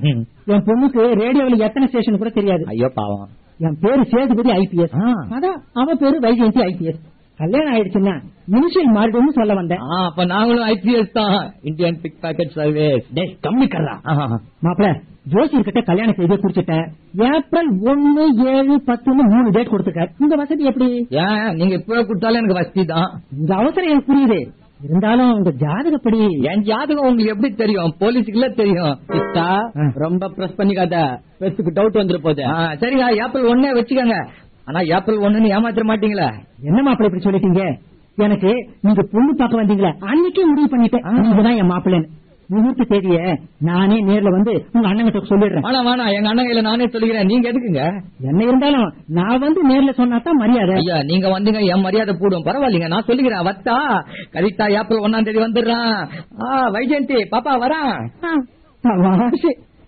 என் பொண்ணுக்கு ரேடியோவில் எத்தனை ஸ்டேஷன் கூட தெரியாது. ஐயோ பாவம். என் பேரு சேதுபதி ஐபிஎஸ் ஆ. அதான் அவ பேரு வைஜெயந்தி ஐபிஎஸ் கல்யாணம் ஆயிடுச்சுன்னா இனிஷியல் மாறிடும்னு சொல்ல வந்தேன். அப்ப நாங்களும் ஐபிஎஸ் தான். இந்தியன் பிக் பாக்கெட் சர்வீஸ் டேய் கம்மி ஆஹா. மாப்பிள ஜோசியர் கிட்ட கல்யாணம் செய்தே குறிச்சிட்டேன் ஏப்ரல் ஒன்னு ஏழு பத்துன்னு மூணு டேட் கொடுத்துருக்காரு. இந்த வசதி எப்படி? ஏன் நீங்க இப்ப கொடுத்தாலும் எனக்கு வசதி தான். இந்த அவசரம் எனக்கு புரியுது. இருந்தாலும் உங்க ஜாதகப்படி என் ஜாதகம் உங்களுக்கு எப்படி தெரியும்? போலீஸுக்குள்ள தெரியும். ரொம்ப பிரஸ் பண்ணிக்காத. பெருசுக்கு டவுட் வந்துரு போகுது. சரிங்க. ஏப்ரல் ஒன்னே வச்சுக்கோங்க. ஆனா ஏப்ரல் ஒண்ணுன்னு ஏமாத்திர மாட்டீங்களா? என்ன மாப்பிள இப்படி சொல்லிட்டீங்க? எனக்கு நீங்க பொண்ணு பார்க்க வந்தீங்களா? அன்னைக்கே முடிவு பண்ணிட்டேன். நீங்கதான் என் மாப்பிள்ளைன்னு. முகூர்த்த தேதிய நானே நேர்ல வந்து உங்க அண்ணன் சொல்லிடுறேன். வேணா வேணா. எங்க அண்ணன் கையில நானே சொல்லிக்கிறேன். நீங்க எதுக்குங்க? என்ன இருந்தாலும் நான் வந்து நேர்ல சொன்னா தான் மரியாதை. ஐயா நீங்க வந்துங்க. என் மரியாதை போடும். பரவாயில்லைங்க. நான் சொல்லிக்கிறேன். வத்தா கவிதா ஏப்ரல் ஒன்னாம் தேதி வந்துடுறான். ஆ வைஜெயந்தி. பாப்பா வரான்.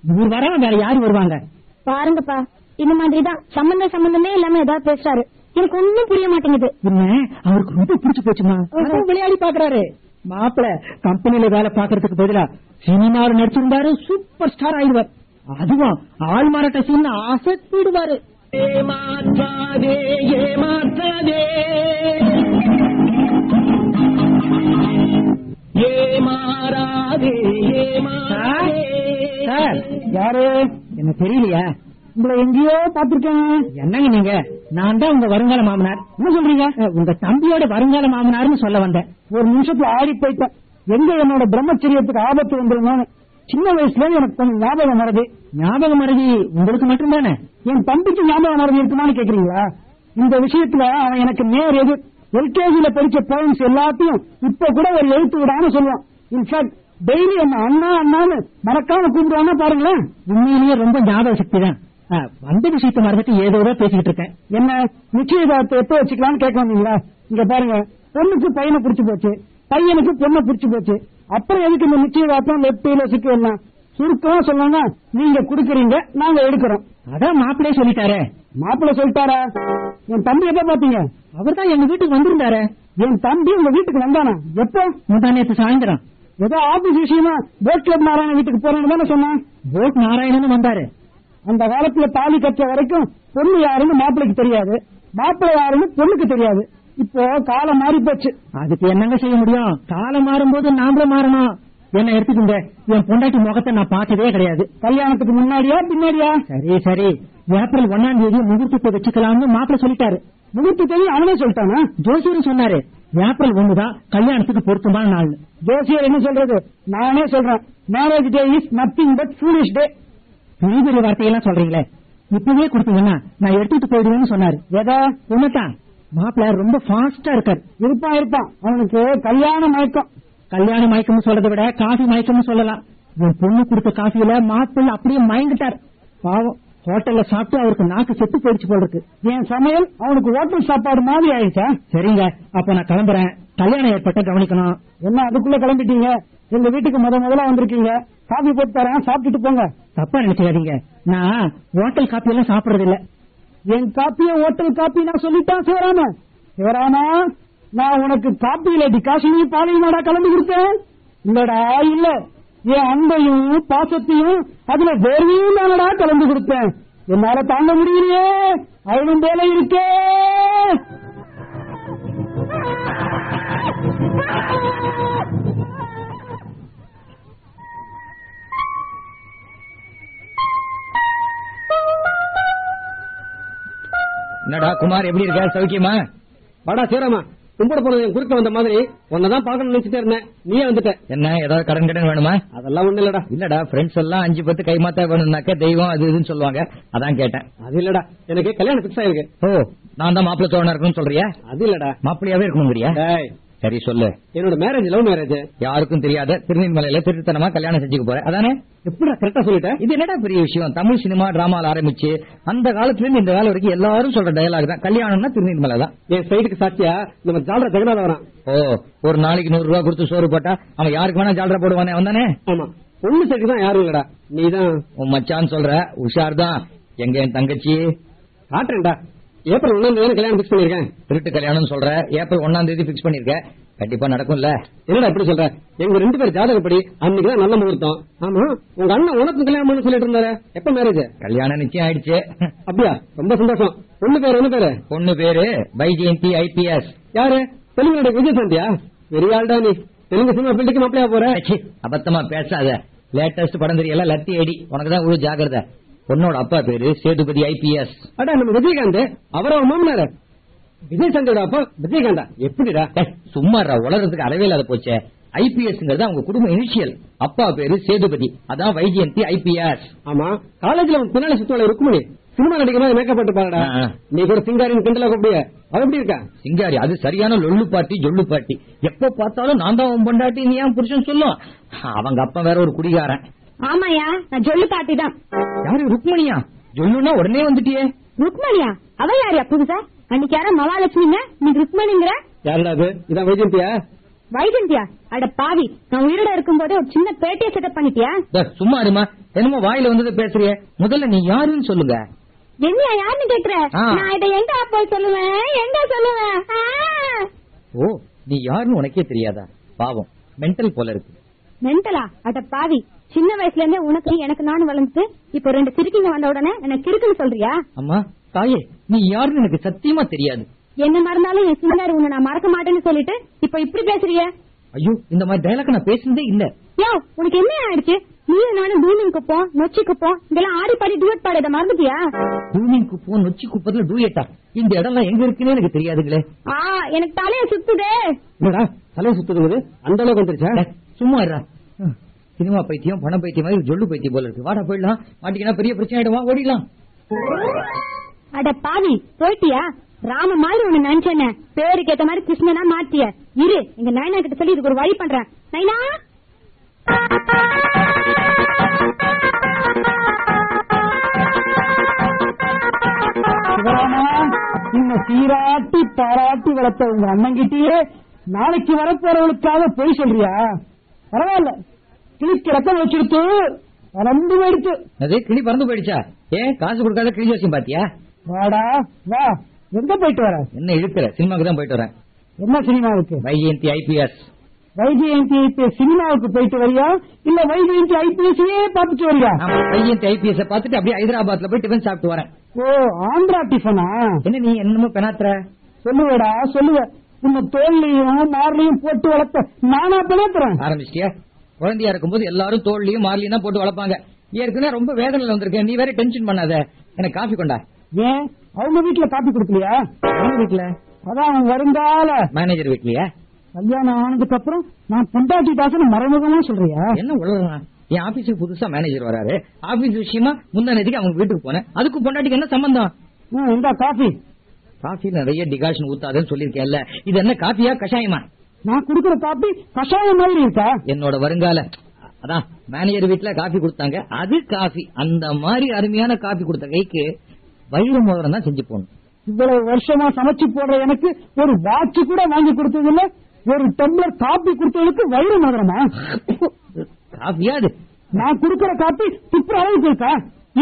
இவர் வராம வேற யாரு வருவாங்க? பாருங்கப்பா. இந்த மாதிரிதான். சம்பந்த சம்பந்தமே இல்லாம ஏதாவது பேசுறாரு. எனக்கு ஒண்ணும் புரிய மாட்டேங்குது. அவருக்கு ரொம்ப பிடிச்சு போச்சுமா? விளையாடி பாக்குறாரு. மாப்பிள கம்பெனில வேலை பாக்குறதுக்கு பதிலா சினிமாவில் நடிச்சிருந்தாரு சூப்பர் ஸ்டார் ஆயிடுவார். அதுவும் ஆள் மாறாட்ட சீன் ஆசைப்படுவாரு ஏமாற்றாதே ஏமாற்றாதே. ஏமாறாதே ஏமாறாதே. சார் யாரு? என்ன தெரியலையா? உங்களை எங்கேயோ பாத்திருக்கேன் என்னங்க நீங்க? நான் தான் உங்க வருங்கால மாமனார். என்ன சொல்றீங்க? உங்க தம்பியோட வருங்கால மாமனார்னு சொல்ல வந்தேன். ஒரு நிமிஷத்துல ஆடி போயிட்டேன். எங்க என்னோட பிரம்மச்சரியத்துக்கு ஆபத்து வந்துருமோன்னு. சின்ன வயசுல எனக்கு கொஞ்சம் ஞாபகம் மறதி ஞாபகம் மறதி உங்களுக்கு மட்டும்தானே? என் தம்பிக்கு ஞாபகம் மறதி இருக்குமான்னு கேக்குறீங்களா? இந்த விஷயத்துல அவன் எனக்கு நேர் எது எல்கேஜில படிச்ச போயின்ஸ் எல்லாத்தையும் இப்ப கூட ஒரு எழுத்து விடாம சொல்லுவான். இன்ஃபேக்ட் டெய்லி என்ன அண்ணா அண்ணான்னு மறக்காம கூப்பிடுவானா பாருங்களேன். உண்மையிலேயே ரொம்ப ஞாபக சக்தி தான் வந்த விஷயத்த மறந்துட்டு ஏதோ பேசிக்கிட்டு இருக்கேன். என்ன நிச்சயதார்த்தம் எப்ப வச்சுக்கலாம்னு கேட்க வந்தீங்களா இங்க பாருங்க பொண்ணுக்கு பையனை புடிச்சு போச்சு பையனுக்கு பொண்ணை புடிச்சு போச்சு. அப்புறம் எதுக்கு இந்த நிச்சயதார்த்தம் லெப்டில சிக்கு எல்லாம் சுருக்கமா சொன்னா நீங்க குடுக்கறீங்க நாங்க எடுக்கிறோம். அதான் மாப்பிள்ளையே சொல்லிட்டாரே. மாப்பிள்ளை சொல்லிட்டாரா? என் தம்பி எப்ப பாத்தீங்க? அவர் தான் எங்க வீட்டுக்கு வந்திருந்தாரு. என் தம்பி உங்க வீட்டுக்கு வந்தானா? எப்ப? முந்தா சாயந்தரம். ஏதோ ஆபீஸ் விஷயமா போட் கிளப் நாராயணன் வீட்டுக்கு போறேன்னு தானே சொன்னான். போட் நாராயணன் வந்தாரு. அந்த காலத்துல தாலி கற்ற வரைக்கும் பொண்ணு யாருன்னு மாப்பிளைக்கு தெரியாது. மாப்பிள்ளை யாருன்னு பொண்ணுக்கு தெரியாது. இப்போ காலம் மாறி போச்சு அதுக்கு என்னங்க செய்ய முடியும்? காலம் மாறும்போது நாமளும் மாறணும். என்ன எடுத்துக்கோங்க. என் பொண்டாட்டி முகத்தை நான் பார்த்ததே கிடையாது. கல்யாணத்துக்கு முன்னாடியா பின்னாடியா? சரி சரி. ஏப்ரல் ஒன்னாம் தேதி முகூர்த்தத்தை வச்சுக்கலாம்னு மாப்பிள்ள சொல்லிட்டாரு. முகூர்த்தத்தையும் அவனே சொல்லிட்டானா? ஜோசியரும் சொன்னாரு. ஏப்ரல் ஒண்ணுதான் கல்யாணத்துக்கு பொருத்தமான நாள் ஜோசியர் என்ன சொல்றது? நானே சொல்றேன். Marriage day is nothing but foolish day பெரிய பெரிய வார்த்தையெல்லாம் சொல்றீங்களே. இப்பவே கொடுத்தீங்கன்னா நான் எடுத்துட்டு போயிடுவேன்னு சொன்னாரு. எதா உண்மைத்தான் மாப்பிள்ள ரொம்ப ஃபாஸ்டா இருக்காரு. இருப்பா. இருப்பான் அவனுக்கு கல்யாண மயக்கம். கல்யாண மயக்கம் சொல்றதை விட காஃபி மயக்கம்னு சொல்லலாம். என் பொண்ணு கொடுத்த காஃபியில மாப்பிள்ள அப்படியே மயங்கிட்டார். பாவம். ஹோட்டல்ல சாப்பிட்டு அவருக்கு நாக்கு செத்து போயிடுச்சு போல இருக்கு. என் சமையல் அவனுக்கு ஹோட்டல் சாப்பாடு மாதிரி ஆயிடுச்சா? சரிங்க அப்ப நான் கிளம்புறேன். கல்யாணம் ஏற்பட்ட கவனிக்கணும். என்ன அதுக்குள்ள கிளம்பிட்டீங்க? எங்க வீட்டுக்கு முத முதல்ல வந்திருக்கீங்க. காபி போட்டு தரேன் சாப்பிட்டுட்டு போங்க. தப்பா நினைச்சுக்காதீங்க நான் ஹோட்டல் காப்பி எல்லாம் சாப்பிடுறது இல்ல என் காப்பிய ஹோட்டல் காப்பி நான் சொல்லிட்டான் சிவராம சிவராமா நான் உனக்கு காப்பியில டிகாஷனையும் பாலையும் நாடா கலந்து கொடுத்தேன். இல்லடா இல்ல. என் அன்பையும் பாசத்தையும் அதுல வேர்வையும் நானடா கலந்து கொடுத்தேன். என்னால தாங்க முடியலையே. அவனும் வேலை இருக்கே. என்னடா குமார் எப்படி இருக்க? சௌக்கியமா? வாடா சீராமா கும்பிட போனது குறுக்க வந்த மாதிரி உன்னதான் பார்க்கணும்னு நினைச்சிட்டே இருந்தேன். நீயே வந்துட்ட. என்ன ஏதாவது கடன் கடன் வேணுமா? அதெல்லாம் ஒண்ணு இல்லடா. இல்லடா ஃப்ரெண்ட்ஸ் எல்லாம் அஞ்சு பத்து கைமாத்தா வேணும்னாக்க தெய்வம் அது இதுன்னு சொல்லுவாங்க. அதான் கேட்டேன். அது இல்லடா. எனக்கு கல்யாணம் பிக்ஸ் ஆயிருக்கு. ஓ நான் தான் மாப்பிள்ள தோணா இருக்கணும்னு சொல்றியா? அது இல்லடா. மாப்பிள்ளையாவே இருக்கணுங்கிறியா சரி சொல்லு. என்னோட மேரேஜ் லவ் மேரேஜ் யாருக்கும் தெரியாத திருநெல்வேலியில திருத்தனமா கல்யாணம் செஞ்சுக்க போறேன் அதானே எப்படா கரெக்டா சொல்லிட்டேன் இது என்னடா பெரிய விஷயம்? தமிழ் சினிமா டிராமால ஆரம்பிச்சு அந்த காலத்துல இருந்து இந்த காலம் வரைக்கும் எல்லாரும் சொல்ற டயலாக் தான். கல்யாணம்னா திருநெல்வேலி தான். என் சைடுக்கு சாட்சியா நம்ம ஜாலரா ஜெகநாத வரான் ஓ ஒரு நாளைக்கு நூறு ரூபாய் கொடுத்து சோறு போட்டா அவன் யாருக்கு வேணா ஜாலரா போடுவானே வந்தானே ஆமா. பொண்ணு சைடுக்கு தான் யாரும் இல்லடா. நீதான். உன் மச்சான் சொல்ற உஷார் தான். எங்க என் தங்கச்சி? காட்டுறேன்டா. ஏப்ரல் ஒண்ணாம் தேதி கல்யாணம் பிக்ஸ் பண்ணிருக்கேன் திருட்டு கல்யாணம் சொல்ற ஏப்ரல் ஒன்னாம் தேதி பிக்ஸ் பண்ணிருக்க கண்டிப்பா நடக்கும்ல. என்னடா இப்படி சொல்ற? எங்க ரெண்டு பேர் ஜாதகப்படி அன்னைக்குதான் நல்ல முகூர்த்தம். ஆமா உங்க அண்ணன் உனக்கு கல்யாணம் சொல்லிட்டு இருந்தாரு. எப்ப மேரேஜ் கல்யாணம் நிச்சயம் ஆயிடுச்சு. அப்படியா? ரொம்ப சந்தோஷம். பொண்ணு பேர் என்ன பேரு? பொண்ணு பேரு வைஜெயந்தி ஐபிஎஸ். யாரு? தெலுங்கு நடிகை விஜயசாந்தியா? பெரிய ஆள்டா நீ. தெலுங்கு சினிமா ஃபீல்டுக்கு மாப்பிளையா போற? அபத்தமா பேசாத. லேட்டஸ்ட் படம் தெரியல லத்தி அடி உனக்கு தான் ஒரு ஜாக்கிரதை. பொண்ணோட அப்பா பேரு சேதுபதி ஐபிஎஸ் அடா நம்ம விஜயகாந்த் அவரோட மாமனாரு. விஜயசாந்தியோட அப்பா விஜயகாந்தா. எப்படிடா? சும்மாரா உலகத்துக்கு அறவே இல்லாத போச்சே. ஐபிஎஸ்ங்கிறது அவங்க குடும்ப இனிஷியல் அப்பா பேரு சேதுபதி அதான் வைஜெயந்தி ஐபிஎஸ் ஆமா காலேஜ்ல பின்னால சுத்துவாள் ருக்குமணி சினிமா நடிக்கிற மாதிரி மேக்கப் போட்டு பாருடா. நீ கூட சிங்காரின் கிண்டலா கூப்பிடிய அவ எப்படி இருக்கா? சிங்காரி அது சரியான லொள்ளு பாட்டி ஜொல்லு பாட்டி. எப்ப பார்த்தாலும் நான் தான் உன் பொண்டாட்டி நீ ஏன் புருஷன் சொல்லும்? அவங்க அப்பா வேற ஒரு குடிகாரன். ஆமாயா நான் சொல்லு பாட்டி தான் யாரு ருக்மணியா? ஜொல்லுன்னா உடனே வந்துட்டியே. ருக்மணியா? அவ யாரியா புதுசா? அன்னைக்கு யாரா மகாலட்சுமிங்க நீ ருக்மணிங்கிற? யாருடா அது? இதான் வைஜெயந்தியா வைஜந்தியா? அட பாவி நான் உயிரோட இருக்கும் போதே ஒரு சின்ன பேட்டியை செட்டப் பண்ணிட்டியா? டேய், சும்மா இருமா. என்னமோ வாயில வந்தது பேசுறிய. முதல்ல நீ யாருன்னு சொல்லுங்க. என்னையா யாருன்னு கேக்குற. நான் இதை எங்க போய் சொல்லுவேன்? எங்க சொல்லுவேன். ஓ நீ யாருன்னு உனக்கே தெரியாதா? பாவம் மென்டல் போல இருக்கு. மென்டலா அட பாவி சின்ன வயசுல இருந்தே உனக்கு எனக்கு நானும் வளர்ந்து இப்ப ரெண்டு சிரிக்கிங்க வந்த உடனே எனக்கு கிறுக்குன்னு சொல்றியா? அம்மா தாயே நீ யாருன்னு எனக்கு சத்தியமா தெரியாது. என்ன மறந்தாலும் என் சிங்காரி உன்னை நான் மறக்க மாட்டேன்னு சொல்லிட்டு இப்ப இப்படி பேசுறிய? ஐயோ இந்த மாதிரி டைலாக் நான் பேசுனதே இல்ல. யோ உனக்கு என்ன ஆயிடுச்சு? நீ நானும் பூமிங் குப்போம் நொச்சி குப்போம் இதெல்லாம் ஆடி பாடி டியூட் பாடுறத மறந்துட்டியா? பூமியின் குப்பம் நொச்சி குப்பத்துல டூயட்டா இந்த இடம்லாம் எங்க இருக்குன்னு எனக்கு தெரியாதுங்களே. ஆ எனக்கு தலைய சுத்துதே. தலையை சுத்துறது அந்த அளவுக்கு வந்துருச்சா? சும்மா சினிமா பைத்தியம் பணம் பைத்தியம் மாதிரி ஜொல்லு பைத்தியம் போல இருக்கு. வாடா போயிடலாம். மாட்டிக்கினா பெரிய பிரச்சனை ஆயிடுவா? ஓடிடலாம். அட பாவி போயிட்டியா? ராம மாதிரி ஒண்ணு நினைச்சேன. பேருக்கு ஏத்த மாதிரி கிருஷ்ணனா மாத்திய. இரு எங்க நைனா கிட்ட சொல்லி இதுக்கு ஒரு வழி பண்றேன். நைனா? சிவராமா இன்னும் சீராட்டி பாராட்டி வளர்த்த உங்க அண்ணன் கிட்டயே நாளைக்கு வரப்போறவளுக்காக பொய் சொல்றியா? பரவாயில்ல. கிளிக்கு ரத்தம் வச்சிருத்து பறந்து போயிடுச்சு அது கிளி பறந்து போயிடுச்சா? ஏன் காசு கொடுக்காத கிளி ஜோசியம் பாத்தியா? வாடா வா. எங்க போயிட்டு வர? என்ன இழுக்கிற? சினிமாக்கு தான் போயிட்டு வரேன். என்ன சினிமாவுக்கு? வைஜெயந்தி ஐபிஎஸ். வைஜெயந்தி இப்ப சினிமாவுக்கு போயிட்டு வரியா? இல்ல வைஜெயந்தி ஐபிஎஸ்ஸே பாத்துட்டு வரியா? வைஜெயந்தி ஐபிஎஸ் பார்த்துட்டு அப்படியே ஹைதராபாத்ல போய் டிஃபன் சாப்பிட்டு வரேன். ஓ ஆந்திரா டிஃபனா? என்ன நீ என்னமோ பெணாத்துற சொல்லுவேடா சொல்லுவ. உன்னை தோல்லையும் மார்லையும் போட்டு வளர்த்த நானா பிணைத்துறேன் ஆரம்பிச்சிட்டியா? குழந்தையா இருக்கும்போது எல்லாரும் தோல்லையும் மார்லையும் தான் போட்டு வளர்ப்பாங்க. ஏற்கனவே ரொம்ப வேதனையில வந்திருக்கேன். நீ வேற டென்ஷன் பண்ணாத. எனக்கு காஃபி கொண்டா. ஏன்? அவங்க வீட்டுல காப்பி கொடுக்கலையா? அவங்க வீட்டுல அதான் வருங்கால. மேனேஜர் வீட்லயா? கல்யாணம் ஆனதுக்கு அப்புறம் நான் பொண்டாட்டி தாசன மறைமுகமா சொல்றியா? என்ன உலகம்? என் ஆபீஸுக்கு புதுசா மேனேஜர் வராரு. ஆபீஸ் விஷயமா முந்தானதுக்கு அவங்க வீட்டுக்கு போனேன். அதுக்கு பொண்டாட்டிக்கு என்ன சம்பந்தம்? இந்தா காஃபி. காஃபில நிறைய டிகாஷன் ஊத்தாதேன்னு சொல்லியிருக்கேன்ல. இது என்ன காஃபியா கஷாயமா? நான் குடுக்கிற காப்பி கஷாயம் மாதிரி இருக்கா? என்னோட வருங்கால அதான் மேனேஜர் வீட்ல காஃபி கொடுத்தாங்க. அது காஃபி அந்த மாதிரி அருமையான காஃபி கொடுத்த கைக்கு வயிறு மோதிரம் தான் செஞ்சு போகணும் இவ்வளவு வருஷமா சமைச்சு போடுற எனக்கு ஒரு வாட்ச் கூட வாங்கி கொடுத்தது இல்ல ஒரு டம்ளர் காப்பி கொடுத்ததுக்கு வயிறு மதுரமா? காஃபியா அது? நான் குடுக்கிற காப்பி துப்புற அளவுக்கு இருக்கா?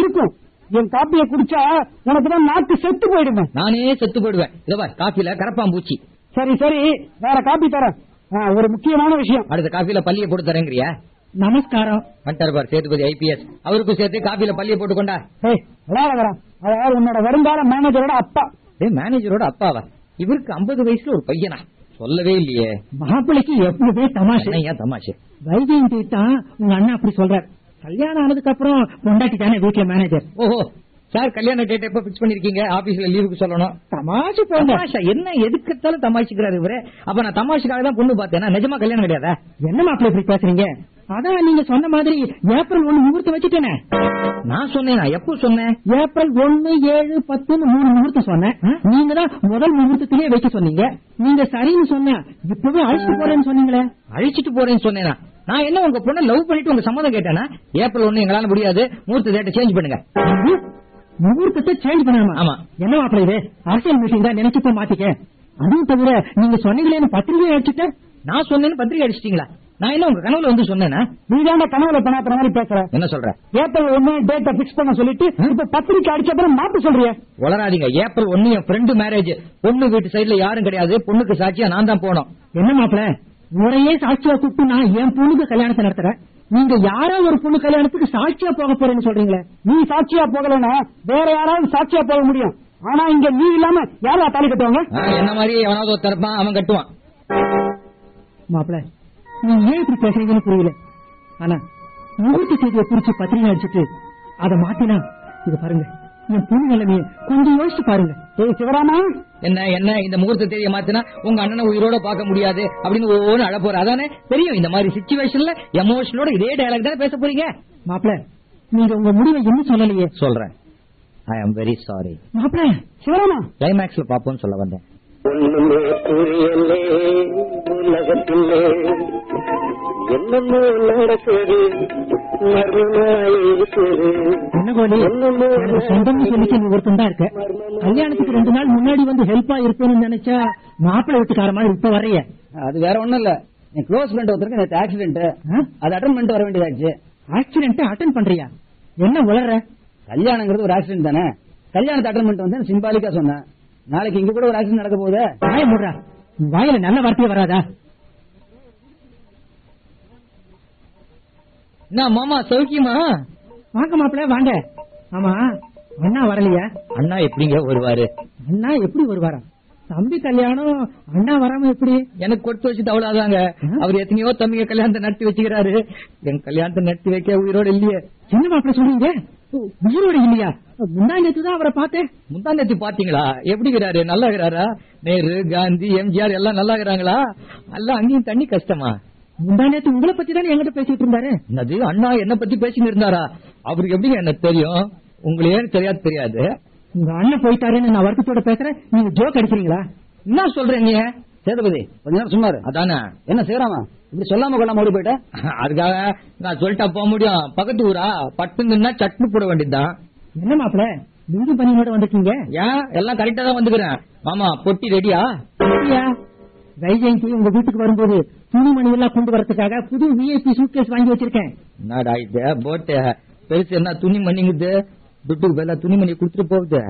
இருக்கும். என் காப்பியை குடிச்சா உனக்கு தான் நாக்கு செத்து போயிடுவேன். நானே செத்து போயிடுவேன். இதோ காஃபில கரப்பாம்பூச்சி சரி சரி வேற காப்பி தரேன். ஒரு முக்கியமான விஷயம். அடுத்த காஃபில பள்ளியை போட்டு தரேங்கிறியா? நமஸ்காரம். வந்துட்டாரு பார் சேதுபதி ஐபிஎஸ். அவருக்கும் சேர்த்து காஃபில பள்ளியை போட்டு கொண்டா? அதாவது உன்னோட வருங்கால மேனேஜரோட அப்பா. ஏ மேனேஜரோட அப்பாவா? இவருக்கு 50 வயசுல ஒரு பையனா? சொல்லவே இல்லையே. மாப்பிளைக்கு எப்பவுமே தமாஷு. என்னய்யா தமாஷு? வைஜெயந்தி தான் உங்க அண்ணா அப்படி சொல்றாரு. கல்யாணம் ஆனதுக்கு அப்புறம் பொண்டாட்டி தானே வீட்டுல மேனேஜர் ஓஹோ சார் கல்யாண டேட் எப்ப பிக்ஸ் பண்ணிருக்கீங்க? ஆபீஸ்ல லீவுக்கு சொல்லணும். தமாஷு தமாஷா? என்ன எதுக்கத்தாலும் தமாஷிக்கிறாரு இவரு. அப்ப நான் தமாஷுக்காக தான் பொண்ணு பார்த்தேன். நிஜமா கல்யாணம் கிடையாதா? என்ன மாப்பிள்ளை இப்படி பேசுறீங்க? அதான் நீங்க சொன்ன மாதிரி ஏப்ரல் ஒண்ணு முகூர்த்தம் வச்சுட்டேனே. நான் சொன்னேன். எப்போ சொன்னேன்? ஏப்ரல் ஒண்ணு ஏழு பத்துன்னு மூணு முகூர்த்தம் சொன்னேன். நீங்க தான் முதல் முகூர்த்தத்திலேயே வைக்க சொன்னீங்க. நீங்க சரின்னு சொன்ன இப்பவே அழைச்சிட்டு போறேன்னு சொன்னீங்களே. அழிச்சிட்டு போறேன்னு சொன்னேனா? நான் என்ன உங்க பொண்ணை லவ் பண்ணிட்டு உங்க சம்மதம் கேட்டேனா? ஏப்ரல் ஒண்ணு எங்களால முடியாது. மூர்த்த டேட்டை சேஞ்ச் பண்ணுங்க. முகூர்த்தத்தை சேஞ்ச் பண்ணாமா. ஆமா. என்ன மாப்பிள்ளை இது? அரசியல் மீட்டிங் தான் நினைச்சு போய் மாத்திக்க. அதுவும் தவிர நீங்க சொன்னீங்களே பத்திரிகை அடிச்சுட்டேன். நான் சொன்னேன்னு பத்திரிக்கை அடிச்சிட்டீங்களா? நான் என்ன உங்க கனவுல வந்து சொன்னேனா? நீ தாண்ட கனவுல பண்ணாத மாதிரி பேசுற. என்ன சொல்ற? ஏப்ரல் ஒண்ணு டேட்டை பிக்ஸ் பண்ண சொல்லிட்டு இப்ப பத்திரிக்கை அடிச்ச அப்புறம் மாத்த சொல்றிய. வளராதீங்க ஏப்ரல் ஒண்ணு என் ஃப்ரெண்டு மேரேஜ் பொண்ணு வீட்டு சைடுல யாரும் கிடையாது. பொண்ணுக்கு சாட்சியா நான் தான் போனோம் என்ன மாப்பிள்ள முறையே சாட்சியா கூப்பிட்டு நான் என் பொண்ணுக்கு கல்யாணத்தை நடத்துறேன். நீங்க யாரோ ஒரு பொண்ணு கல்யாணத்துக்கு சாட்சியா போக போறேன்னு சொல்றீங்களே? நீ சாட்சியா போகலன்னா வேற யாராவது சாட்சியா போக முடியும். ஆனா இங்க நீ இல்லாம யாரா தாலி கட்டுவாங்க? என்ன மாதிரி எவனாவது ஒருத்தன் இருப்பான் அவன் கட்டுவான். மாப்பிள்ள நீ ஏன் இப்படி பேசுறீங்கன்னு புரியல. ஆனா முகூர்த்த செய்தியை குறிச்சு பத்திரிகை அடிச்சுட்டு அதை மாத்தினா இது பாருங்க. என் பொண்ணு நிலைமைய கொஞ்சம் யோசிச்சு பாருங்க. ஏய் சிவராமா? என்ன என்ன இந்த முகூர்த்த தேதியை மாத்தினா உங்க அண்ணனை உயிரோட பார்க்க முடியாது அப்படின்னு ஒவ்வொன்னு அழ போற அதானே தெரியும் இந்த மாதிரி சுச்சுவேஷன்ல எமோஷனோட இதே டயலாக் தானே பேச போறீங்க? மாப்பிள்ள நீங்க உங்க முடிவை என்ன சொல்லலையே? சொல்றேன். ஐ அம் வெரி சாரி மாப்பிள்ள சிவராமா? கிளைமேக்ஸ்ல பாப்போம்னு சொல்ல வந்தேன். ஒண்ணுமே புரியலே உலகத்திலே. என்னமோ நடக்குது கல்யாணத்துக்கு ரெண்டு நாள் முன்னாடி வந்து ஹெல்ப்பா இருப்பேன்னு நினைச்சா மாப்பிள்ளை வீட்டுக்கார மாதிரி இப்ப வர்றிய அது வேற ஒண்ணும் இல்ல. என் க்ளோஸ் ஃப்ரெண்ட் ஒருத்தருக்கு நேற்று ஆக்சிடென்ட் அது அட்டன் பண்ணிட்டு வர வேண்டியதாச்சு. ஆக்சிடென்ட் அட்டன் பண்றியா? என்ன உளற? கல்யாணங்கிறது ஒரு ஆக்சிடென்ட் தானே? கல்யாணத்தை அட்டன் பண்ணிட்டு வந்து சிம்பாலிக்கா சொன்னேன். நாளைக்கு இங்க கூட ஒரு ஆக்சிடென்ட் நடக்க போகுது? வாய முடுறா. வாயில நல்ல வார்த்தையே வராதா? என்ன மாமா சௌக்கியமா? வாங்க மாப்பிள்ள வாங்க. ஆமா அண்ணா வரலையா? அண்ணா எப்படிங்க வருவாரு? அண்ணா எப்படி வருவாரா? தம்பி கல்யாணம் அண்ணா வராம எப்படி? எனக்கு கொடுத்து வச்சுட்டு அவ்வளவுதாங்க. அவர் எத்தனையோ தம்பிங்க கல்யாணத்தை நடத்தி வச்சுக்கிறாரு. என் கல்யாணத்தை நடத்தி வைக்க உயிரோட இல்லையே. என்ன மாப்பிள்ள சொல்றீங்க? உயிரோட இல்லையா? முந்தா நேத்து தான் அவரை பார்த்தேன். முந்தாந்தத்தி பாத்தீங்களா எப்படி இருக்கிறாரு நல்லா இருக்கிறாரா நேரு காந்தி எம்ஜிஆர் எல்லாம் நல்லா இருக்கிறாங்களா எல்லாம் அங்கேயும் தண்ணி கஷ்டமா? முந்தா நேத்து உங்களை பத்தி தானே என்கிட்ட பேசிட்டு இருந்தாரு? என்னது அண்ணா என்ன பத்தி பேசின்னு இருந்தாரா? அவருக்கு எப்படிங்க எனக்கு தெரியும்? உங்களுக்கு ஏன் தெரியாது தெரியாது. உங்க அண்ணன் போயிட்டாருன்னு நான் வருத்தத்தோட பேசுறேன். நீங்க ஜோக் அடிக்கிறீங்களா? என்ன சொல்றீங்க? சேதுபதி கொஞ்ச நேரம் சும்மா. அதானே? என்ன செய்யறாமா இப்படி சொல்லாம கொள்ளாம ஓடி போயிட்ட? அதுக்காக நான் சொல்லிட்டா போக முடியும். பக்கத்து ஊரா? பட்டுங்கன்னா சட்னி போட வேண்டியதுதான். என்ன மாப்பிள்ள லுங்கி பனியோட வந்திருக்கீங்க ஏன்? எல்லாம் கரெக்டா தான் வந்துக்கிறேன். மாமா பொட்டி ரெடியா? வைஜெயந்தி உங்க வீட்டுக்கு வரும்போது துணிமணி எல்லாம் கொண்டு வரதுக்காக புது விஐபி சூட்கேஸ் வாங்கி வச்சிருக்கேன். என்னடா இது? போட்டு. பெருசு என்ன துணி மணிங்குது? துட்டுக்கு பதிலா துணி மணி கொடுத்துட்டு போகுது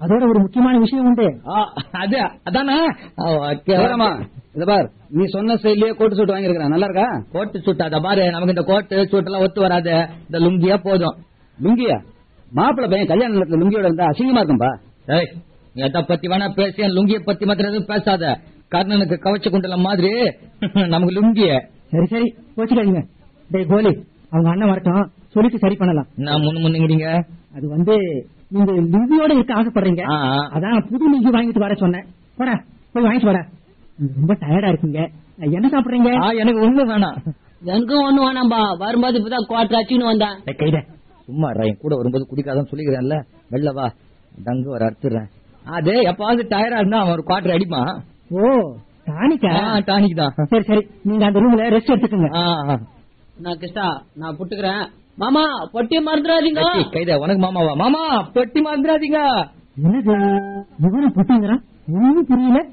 அதோட ஒரு முக்கியமான விஷயம் உண்டு அது அதானே இத பார் நீ சொன்ன ஸ்டைல்லயே கோட்டு சூட் வாங்கிருக்கேன் நல்லா இருக்கா கோட்டு சூட் அத பாரு நமக்கு இந்த கோட்டு சூட் எல்லாம் ஒத்து வராது இந்த லுங்கியா போதும் லுங்கியா மாப்பிள்ளை பையன் கல்யாண நேரத்துல லுங்கியோட இருந்தா அசிங்கமா இருக்கும்பா எதை பத்தி வேணா பேசி லுங்கிய பத்தி மாத்திரம் எதுவும் பேசாத கர்ணனுக்கு கவச்ச குண்டலம் மாதிரி நமக்கு லுங்கிய சரி சரி போச்சுக்காதீங்க டேய் கோலி அவங்க அண்ணன் வரட்டும் சொல்லிட்டு சரி பண்ணலாம் நான் முன்னு முன்னுங்கிறீங்க அது வந்து நீங்க லுங்கியோட இருக்க ஆசைப்படுறீங்க. அதான் புது லுங்கி வாங்கிட்டு வர சொன்னேன். போடா போய் வாங்கிட்டு வாடா. ரொம்ப டயர்டா இருக்கீங்க. என்ன சாப்பிடுறீங்க? ஆ, எனக்கு ஒண்ணு வேணாம். எனக்கும் ஒண்ணு வேணாம்பா. வரும்போது இப்பதான் குவாட்டர் அச்சுன்னு வந்தேன். கைட சும்மா என் கூட வரும்போது குடிக்காதான் சொல்லிக்கிறேன்ல. வெளில வா. டங்கு வர அறுத்துறேன் அது எப்பாவது டயரா இருந்தா அவன் ஒரு குவார்டர் அடிமா ஓ டானிக்கா? டானிக் தான். சரி சரி. நீங்க அந்த ரூம்ல ரெஸ்ட் எடுத்துக்கோங்க. நான் கிருஷ்ணா நான் புட்டுக்கிறேன். மாமா பொட்டியை மறந்துடாதீங்க. கைத உனக்கு மாமாவா மாமா பெட்டி மறந்துடாதீங்க. என்னது? இவனும் புட்டுங்கிறான் ஒண்ணும் புரியல.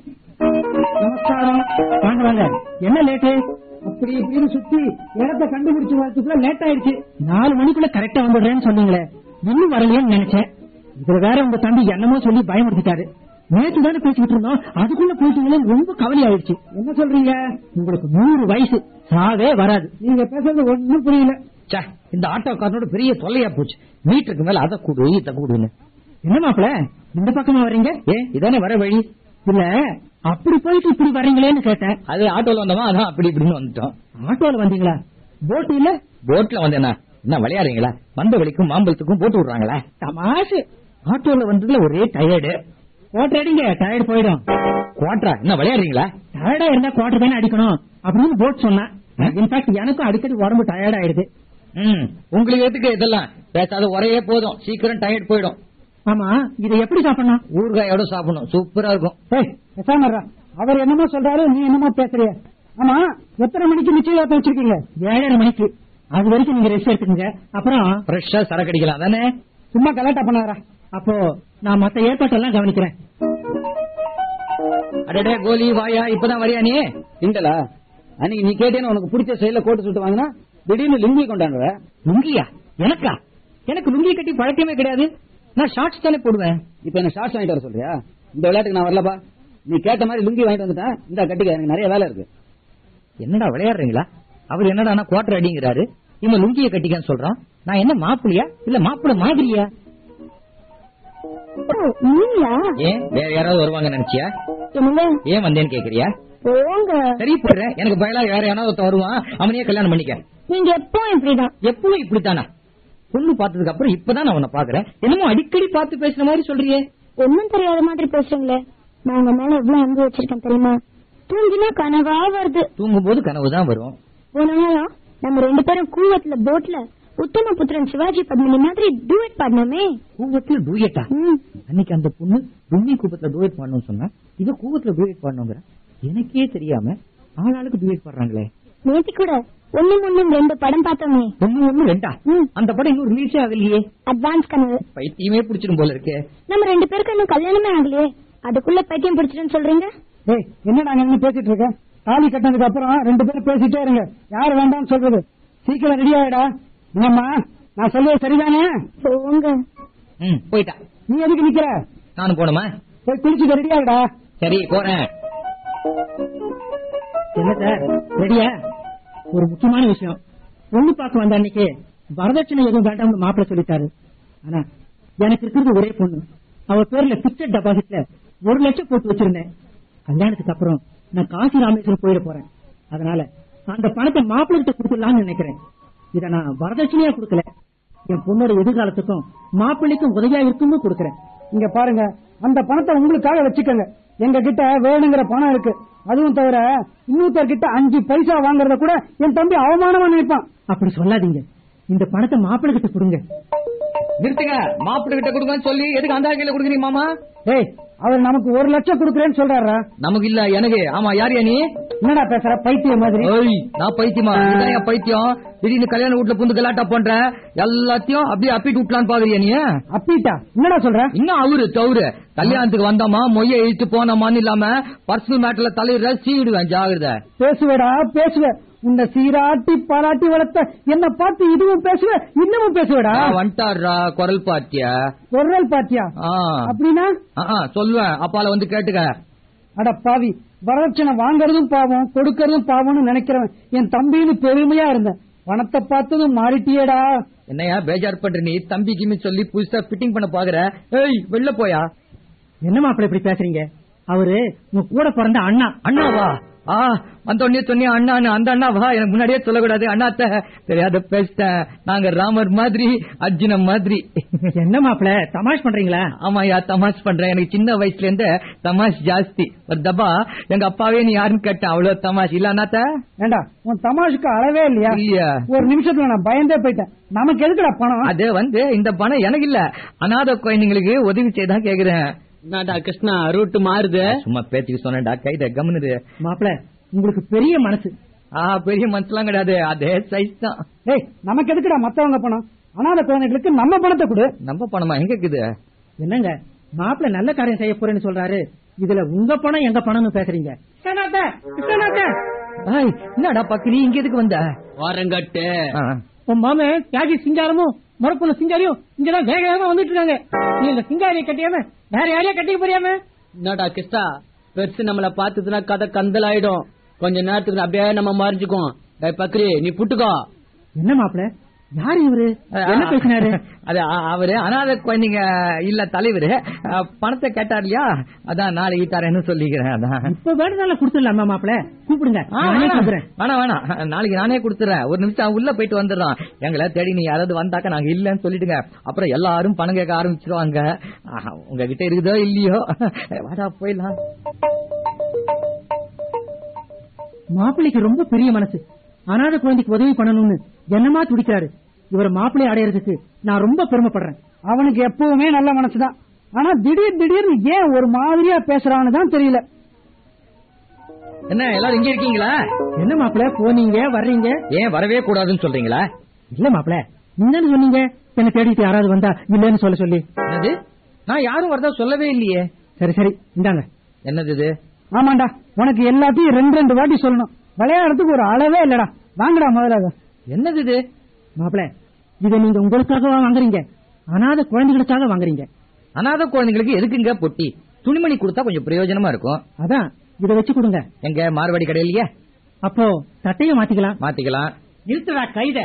நமஸ்காரம். வாங்க வாங்க. என்ன லேட்டு? அப்படி இப்படின்னு சுத்தி இடத்த கண்டுபிடிச்சு வரதுக்குள்ள லேட் ஆயிடுச்சு. நாலு மணிக்குள்ள கரெக்டா வந்துடுறேன்னு சொன்னீங்களே. இன்னும் வரலையேன்னு நினைச்சேன். இதுல வேற உங்க தம்பி என்னமோ சொல்லி பயமுறுத்திட்டாரு. நேற்று தானே பேசிக்கிட்டு இருந்தோம். அதுக்குள்ள போயிட்டீங்களே ரொம்ப கவலை ஆயிடுச்சு. என்ன சொல்றீங்க? உங்களுக்கு நூறு வயசு. சாவே வராது. நீங்க பேசுறது ஒண்ணும் புரியல. ச்சே, இந்த ஆட்டோக்காரனோட பெரிய தொல்லையா போச்சு. மீட்டருக்கு மேல அதை கூடு இதை கூடுன்னு. என்ன மாப்பிள இந்த பக்கமா வர்றீங்க ஏ இதானே வர வழி? இல்ல அப்படி போயிட்டு இப்படி வர்றீங்களேன்னு கேட்டேன். அது ஆட்டோல வந்தோமா? அதான் அப்படி இப்படின்னு வந்துட்டோம். ஆட்டோல வந்தீங்களா? போட் இல்ல? போட்ல வந்தேனா? என்ன விளையாடுறீங்களா? வந்த வழிக்கும் மாம்பழத்துக்கும் போட்டு விடுறாங்களா? தமாஷு. ஆட்டோல வந்ததுல ஒரே டயர்டு குவாட்டர் அடிங்க டயர்ட் போயிடும். குவாட்டரா என்ன விளையாடுறீங்களா? டயர்டா இருந்தா குவாட்டர் தானே அடிக்கணும். அப்படின்னு போட் சொன்னேன் இன்ஃபேக்ட் எனக்கும் அடிக்கடி உடம்பு டயர்ட் ஆயிடுது. உங்களுக்கு எதுக்கு இதெல்லாம். பேசாத ஒரே போதும். சீக்கிரம் டயர்ட் போயிடும். ஆமா இதை எப்படி சாப்பிடணும்? ஊறுகாயோட சாப்பிடணும். சூப்பரா இருக்கும். அவர் என்னமோ சொல்றாரு நீ என்னமோ பேசுறிய. ஆமா எத்தனை மணிக்கு நிச்சயதார்த்தம் வச்சிருக்கீங்க? ஏழரை மணிக்கு. அது வரைக்கும் நீங்க ரெஸ்ட் எடுத்துக்கங்க. அப்புறம் ஃப்ரெஷ்ஷா சரக்கு அடிக்கலாம். தானே சும்மா கலாட்டா பண்ணாரா அப்போ நான் மத்த ஏற்பாட்டெல்லாம் கவனிக்கிறேன். அடடே கோலி வாயா இப்பதான் வரியா நீ? கிண்டலா அன்னைக்கு நீ கேட்டேன்னு உனக்கு பிடிச்ச சைடுல கோட்டு சூட் வாங்கினா திடீர்னு லுங்கி கொண்டாடுற? லுங்கியா? எனக்கா? எனக்கு லுங்கி கட்டி பழக்கமே கிடையாது. நான் ஷார்ட்ஸ் தானே போடுவேன். இப்ப என்ன ஷார்ட்ஸ் வாங்கிட்டு வர சொல்றியா? இந்த விளையாட்டுக்கு நான் வரலப்பா. நீ கேட்ட மாதிரி லுங்கி வாங்கிட்டு வந்துட்டேன் இந்த கட்டிக்க எனக்கு நிறைய வேலை இருக்கு. என்னடா விளையாடுறீங்களா? அவர் என்னடா குவார்டர் அடிங்கிறாரு? இவன் லுங்கிய கட்டிக்கன்னு சொல்றான். நான் என்ன மாப்பிளையா இல்ல மாப்பிள மாதிரியா? ஏன்? வேற யாராவது வருவாங்க நினைச்சியா? ஏன் வந்தேன்னு கேக்குறியா? சரி போடுறேன். எனக்கு பயலா வேற யாராவது ஒருத்தன் வருவான். அவனையே கல்யாணம் பண்ணிக்க. நீங்க எப்பவும் இப்படிதான். எப்பவும் இப்படித்தானா? பொண்ணு பார்த்ததுக்கு அப்புறம் இப்பதான் நான் உன்னை பாக்குறேன் என்னமோ அடிக்கடி பார்த்து பேசுற மாதிரி சொல்றியே. ஒண்ணும் தெரியாத மாதிரி பேசுறீங்களே. நான் உங்க மேல எவ்வளவு அன்பு வச்சிருக்கேன் தெரியுமா? தூங்கினா கனவா வருது. தூங்கும் போது கனவு தான் வரும். போன வாரம் நம்ம ரெண்டு பேரும் கூவத்துல போட்ல உத்தம புத்திரன் சிவாஜி பத்மினி மாதிரி டூயட் பாடினோமே கூவத்துல டூயட்டா. அன்னைக்கு அந்த பொண்ணு டும்மி கூப்பத்துல டூயட் பாடணும்னு சொன்னா இவ கூவத்துல டூயட் பாடணுங்கிற எனக்கே தெரியாம ஆளாளுக்கு டூயட் பாடுறாங்களே நேத்தி கூட ஒண்ணு ஒண்ணும் ரெண்டு படம் பார்த்தோமே. ஒண்ணு ஒண்ணு ரெண்டா. அந்த படம் இன்னும் ரிலீஸே ஆகலையே. அட்வான்ஸ் கனவு. பைத்தியமே பிடிச்சிடும் போல இருக்கே. நம்ம ரெண்டு பேருக்கு இன்னும் கல்யாணமே ஆகலையே. அதுக்குள்ள பைத்தியம் பிடிச்சிட்டுன்னு சொல்றீங்க? ஏய் என்னடா நின்னு பேசிட்டு இருக்க? தாலி கட்டினதுக்கு அப்புறம் ரெண்டு பேரும் பேசிட்டே இருங்க. யாரு வேண்டாம்னு சொல்றது? சீக்கிரம் ரெடி ஆயிடா. என்னம்மா நான் சொல்றது சரிதானே? போங்க. ம் போயிட்டா. நீ எதுக்கு நிக்கிற? நானும் போனோமா போய் குளிச்சுட்டு ரெடி ஆயிடா. சரி போறேன். என்ன சார் ரெடியா ஒரு முக்கியமான விஷயம். பொண்ணு பார்க்க வந்த அன்னைக்கு வரதட்சணை எதுவும் வேண்டாம்னு மாப்பிள்ள சொல்லிட்டாரு. ஆனா எனக்கு இருக்கிறது ஒரே பொண்ணு. அவ பேர்ல பிக்சட் டெபாசிட்ல ஒரு லட்சம் போட்டு வச்சிருந்தேன். கல்யாணத்துக்கு அப்புறம் நான் காசி ராமேஸ்வரம் போயிட போறேன். அதனால அந்த பணத்தை மாப்பிள்ளை கிட்ட கொடுத்துடலாம்னு நினைக்கிறேன். இத நான் வரதட்சணையா கொடுக்கல. என் பொண்ணோட எதிர்காலத்துக்கும் மாப்பிள்ளைக்கும் உதவியா இருக்கும்னு கொடுக்கறேன். இங்க பாருங்க அந்த பணத்தை உங்களுக்காக வச்சுக்கோங்க. எங்க கிட்ட வேணுங்கிற பணம் இருக்கு. அதுவும் தவிர இன்னொருத்தர் கிட்ட அஞ்சு பைசா வாங்குறத கூட என் தம்பி அவமானமா நினைப்பான். அப்படி சொல்லாதீங்க. இந்த பணத்தை மாப்பிள்ளை கிட்ட கொடுங்க. நிறுத்துங்க. மாப்பிள்ளை கிட்ட கொடுங்கன்னு சொல்லி எதுக்கு அந்த கையில கொடுக்குறீங்க மாமா? ஏய் அவர் நமக்கு ஒரு லட்சம் கொடுக்குறேன்னு சொல்றாரா? நமக்கு இல்ல எனக்கு. ஆமா யார் நீ? என்னடா பேசுற? பைத்தியம் மாதிரி. நான் பைத்தியமா? என் பைத்தியம்? திடீர்னு கல்யாண வீட்டுல புந்து கலாட்டா பண்ற. எல்லாத்தையும் அப்படியே அப்பிட்டு விட்டலான்னு பாக்குறியா நீ? அப்பிட்டா? என்னடா சொல்ற? இன்னும் அவரு தவறு கல்யாணத்துக்கு வந்தோமா மொய்ய இழுத்து போனோமான்னு இல்லாம பர்சனல் மேட்டர்ல தலையிட சீவிடுவேன் ஜாகிரத. பேசுவேடா பேசுவ. உன்னை சீராட்டி பாராட்டி வளர்த்த என்ன பார்த்து இதுவும் பேசுவ இன்னமும் பேசுவேடா? வந்துட்டாரா குரல் பாத்தியா? குரல் பாத்தியா. அப்படின்னா? சொல்லுவேன். அப்பால வந்து கேட்டுக்க. அட பாவி வரதட்சணை வாங்குறதும் பாவம் கொடுக்கறதும் பாவம்னு நினைக்கிறவன் என் தம்பின்னு பெருமையா இருந்தேன் பணத்தை பார்த்ததும் மாறிட்டியேடா. என்னையா பேஜார் பண்ற நீ? தம்பி கிமி சொல்லி புதுசா ஃபிட்டிங் பண்ண பாக்குற? ஏய் வெளில போயா? என்ன மாப்பிள்ளை இப்படி பேசுறீங்க? அவரு உங்க கூட பிறந்த அண்ணா. அண்ணாவா? ஆ வந்த உடனே சொன்னியா அண்ணான்னு அந்த அண்ணாவா எனக்கு முன்னாடியே சொல்லக்கூடாது. அண்ணாத்த தெரியாத பேசிட்டேன். நாங்க ராமர் மாதிரி அர்ஜுன மாதிரி. என்ன மாப்பிள்ளை தமாஷ் பண்றீங்களா? ஆமாயா தமாஷ் பண்றேன். எனக்கு சின்ன வயசுல இருந்து தமாஷ் ஜாஸ்தி. ஒரு தபா எங்க அப்பாவே நீ யாருன்னு கேட்டேன். அவ்வளவு தமாஷ். இல்ல அண்ணாத்த ஏண்டா உன் தமாஷுக்கு அளவே இல்லையா? இல்லையா. ஒரு நிமிஷத்துல நான் பயந்தே போயிட்டேன். நமக்கு எதுக்குடா பணம்? அது வந்து இந்த பணம் எனக்கு இல்ல. அநாத குழந்தைங்களுக்கு உதவி செய்தா கேக்குறேன். என்னடா கிருஷ்ணா ரூட் மாறுது. சும்மா பேச்சுக்கு சொன்னேன்டா கைத கம்னுது மாப்பிள்ளை உங்களுக்கு பெரிய மனசு. ஆ பெரிய மனசுலாம் கிடையாது. அதே சைஸ் தான். ஏய் நமக்கு எதுக்குடா மத்தவங்க பணம்? அனாதை குழந்தைகளுக்கு நம்ம பணத்தை கொடு. நம்ம பணமா? எங்க இருக்குது? என்னங்க மாப்பிள்ளை நல்ல காரியம் செய்ய போறேன்னு சொல்றாரு. இதுல உங்க பணம் எங்க பணம்னு பேசுறீங்க. என்னடா பக்கு நீ இங்க எதுக்கு வந்த? ஓரங்கட்டு ஆ, உன் மாமே தியாகி சிங்காரமும் முறப்புல சிங்காரியும் இங்கதான் வேக வேகமா வந்துட்டு இருக்காங்க. நீ இந்த சிங்காரியை கட்டியாம வேற யாரையா கட்டிக்க போறியாம? என்னடா கிருஷ்ணா? பெருசு நம்மள பாத்துச்சுன்னா கதை கந்தல் ஆயிடும் கொஞ்ச நேரத்துக்கு அப்படியே நம்ம மறைஞ்சுக்குவோம் டேய் பக்ரி நீ புட்டுக்கோ. என்ன மாப்பிள்ளை யாரு இவரு? என்ன பேசினாரு? அது அவரு அநாத குழந்தைங்க இல்ல தலைவரு. பணத்தை கேட்டார் இல்லையா அதான் நாளைக்கு தரேன்னு சொல்லிக்கிறேன் அதான். இப்ப வேணும்னால கொடுத்துடலாமா மாப்பிள்ளை கூப்பிடுங்க. நானே வேணாம். நாளைக்கு நானே கொடுத்துறேன். ஒரு நிமிஷம் உள்ள போயிட்டு வந்துடுறான். எங்களை தேடி நீ யாராவது வந்தாக்க நாங்க இல்லன்னு சொல்லிடுங்க. அப்புறம் எல்லாரும் பணம் கேட்க ஆரம்பிச்சிருவாங்க. உங்ககிட்ட இருக்குதோ இல்லையோ? வாடா போயிடலாம். மாப்பிள்ளைக்கு ரொம்ப பெரிய மனசு. அனாதை குழந்தைக்கு உதவி பண்ணணும்னு என்னமா துடிக்கிறாரு? இவர் மாப்பிள்ளை அடையறதுக்கு நான் ரொம்ப பெருமைப்படுறேன். அவனுக்கு எப்பவுமே நல்ல மனசுதான். ஆனா திடீர் திடீர்னு ஏன் ஒரு மாதிரியா பேசுறான்னு தான் தெரியல. என்ன எல்லாரும் இங்க இருக்கீங்களா? என்ன மாப்பிள்ளை போனீங்க வர்றீங்க? ஏன் வரவே கூடாதுன்னு சொல்றீங்களா? இல்ல மாப்பிள்ளை என்னன்னு சொன்னீங்க? என்ன தேடிட்டு யாராவது வந்தா இல்லன்னு சொல்ல சொல்லி. என்னது? நான் யாரும் வரதா சொல்லவே இல்லையே. சரி சரி இந்தாங்க. என்னது இது? ஆமாண்டா உனக்கு எல்லாத்தையும் ரெண்டு ரெண்டு வாட்டி சொல்லணும். விளையாடுறதுக்கு ஒரு அளவே இல்லடா. வாங்கடா முதல்ல. என்னது இது? மாப்பிள்ளை இதை நீங்க உங்களுக்காகவா வாங்குறீங்க. அனாதை குழந்தைகளுக்காக வாங்குறீங்க. அநாத குழந்தைங்களுக்கு எதுக்குங்க பொட்டி? துணிமணி கொடுத்தா கொஞ்சம் பிரயோஜனமா இருக்கும். அதான் இதை வச்சு கொடுங்க. எங்க மார்வாடி கடையிலயே? அப்போ சட்டையை மாத்திக்கலாம். மாத்திக்கலாம். நிறுத்துடா கைத.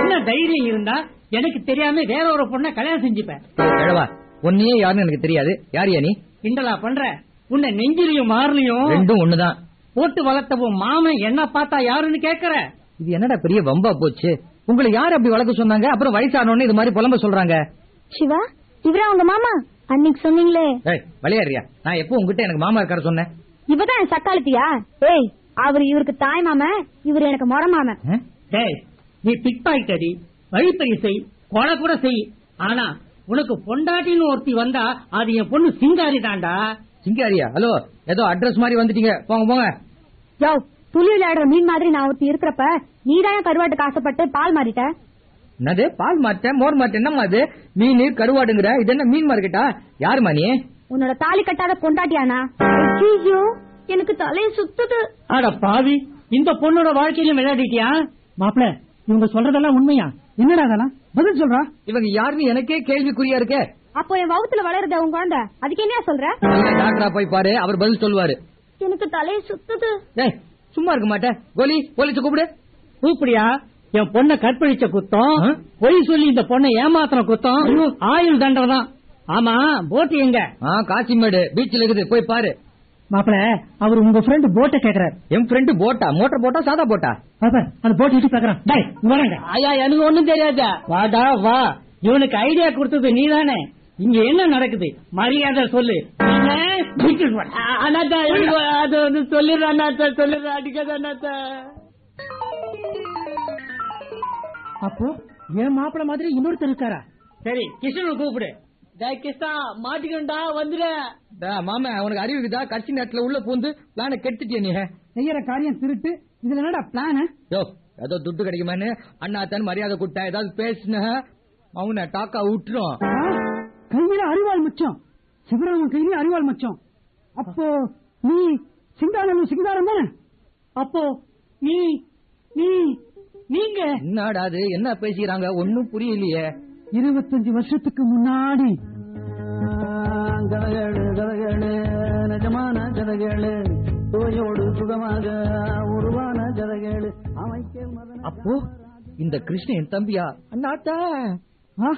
என்ன தைரியம் இருந்தா எனக்கு தெரியாம வேற ஒரு பொண்ண கல்யாணம் செஞ்சுப்பேன். கிழவா. உன்னையே யாருன்னு எனக்கு தெரியாது. யார் நீ? கிண்டலா பண்ற. உன்னை நெஞ்சிலையும் மாறலையும் ரெண்டும் ஒண்ணுதான். போட்டு வளர்த்தவும் மாமன் என்ன பார்த்தா யாருன்னு கேக்குற? இது என்னடா பெரிய வம்பா போச்சு? உங்களை யார் அப்படி வளர்க்க சொன்னாங்க? அப்புறம் வயசானோன்னு இது மாதிரி புலம்ப சொல்றாங்க. சிவா இவரா உங்க மாமா? அன்னைக்கு சொன்னீங்களே. விளையாடுறியா? நான் எப்போ உங்ககிட்ட எனக்கு மாமா இருக்கார சொன்னேன். இவதான் சக்காலத்தியா ஏய் அவர் இவருக்கு தாய் மாமன் இவர் எனக்கு ஆ? டேய் நீ பிக் பாக்கெட் வழிப்பறி செய் கொலை கூட செய். ஆனா உனக்கு பொண்டாட்டின்னு ஒருத்தி வந்தா அது என் பொண்ணு சிங்காரி தாண்டா சிங்காரியா? ஹலோ ஏதோ அட்ரஸ் மாதிரி வந்துட்டீங்க. போங்க போங்க. யோ துளி விளையாடுற மீன் மாதிரி நான் ஒருத்தி இருக்கிறப்ப நீதான் கருவாட்டுக்கு ஆசைப்பட்டு பால் மாறிட்ட? என்னது? பால் மாட்டேன் மோர் மாட்டேன் என்னம்மா அது? மீன் கருவாடுங்கிற? இது என்ன மீன் மார்க்கெட்டா? யாருமா நீ? உன்னோட தாலி கட்டாத பொண்டாட்டியானா? ஐயோ எனக்கு தலையை சுத்துது. அட பாவி இந்த பொண்ணோட வாழ்க்கையிலும் விளையாடிட்டியா? மாப்பிள இவங்க சொல்றதெல்லாம் உண்மையா? என்னடா அதெல்லாம்? பதில் சொல்றா? இவங்க யாருன்னு எனக்கே கேள்விக்குறியா இருக்கே? அப்போ என் வகுத்துல வளருத உன் குழந்தை. அதுக்கு என்ன சொல்ற? டாக்டரா போய் பாரு அவர் பதில் சொல்லுவாரு. எனக்கு தலையை சுத்துது. சும்மா இருக்க மாட்டேன். கோலி போலீஸ் கூப்பிடு. கூப்பிடியா? என் பொண்ண கற்பழிச்ச குத்தம்? பொய் சொல்லி இந்த பொண்ணை ஏமாத்தின குத்தம் ஆயுள் தண்டனை தான். ஆமா போட்டு எங்க? காசிமேடு பீச்ல இருக்குது போய் பாரு. மாப்பிள அவர் உங்க ஃப்ரெண்ட் போட்டை கேக்குறாரு. என் ஃப்ரெண்டு போட்டா மோட்டர் போட்டா சாதா போட்டா பாப்பா அந்த போட்டு இட்டு பாக்குறான். டேய் வராங்க ஐயா எனக்கு ஒண்ணும் தெரியாதா. வாடா வா. இவனுக்கு ஐடியா கொடுத்தது நீதானே. இங்க என்ன நடக்குது? மரியாதை சொல்லு. அண்ணாத்தா எனக்கு அது வந்து சொல்லிடுறேன் அண்ணாத்தா சொல்லிடுறேன் அடிக்காத அண்ணாத்தா. அப்போ என் மாப்பிள மாதிரி இன்னொருத்தர் இருக்காரா? சரி கிருஷ்ணனை கூப்பிடு. கிருஷ்ணா மாட்டிக்கண்டா வந்துடு. மாமா உனக்கு அறிவு இருக்குதா? கட்சி நேரத்துல உள்ள பூந்து பிளான கெடுத்துட்டிய நீ? செய்யற காரியம் திருட்டு. இதுல என்னடா பிளான் யோ ஏதோ துட்டு கிடைக்குமான்னு அண்ணா தான் மரியாதை கொடுத்தா ஏதாவது பேசுன அவனை டாக்கா விட்டுரும். கையில அறிவாள் மச்சம். சிவராமன் கையில அறிவாள் மச்சம். அப்போ நீ சிங்காரம் சிங்காரம் தானே? அப்போ நீ நீ நீங்க. என்னடா அது என்ன பேசிக்கிறாங்க? ஒன்னும் புரியலையே. இருபத்தஞ்சு வருஷத்துக்கு முன்னாடி. கதகளு கதகளு நிஜமான கதகளு. தோயோடு சுகமாக உருவான கதகளு. அமைக்க மதன அப்போ இந்த கிருஷ்ணன் என் தம்பியா? அண்ணாத்தா. ஆ,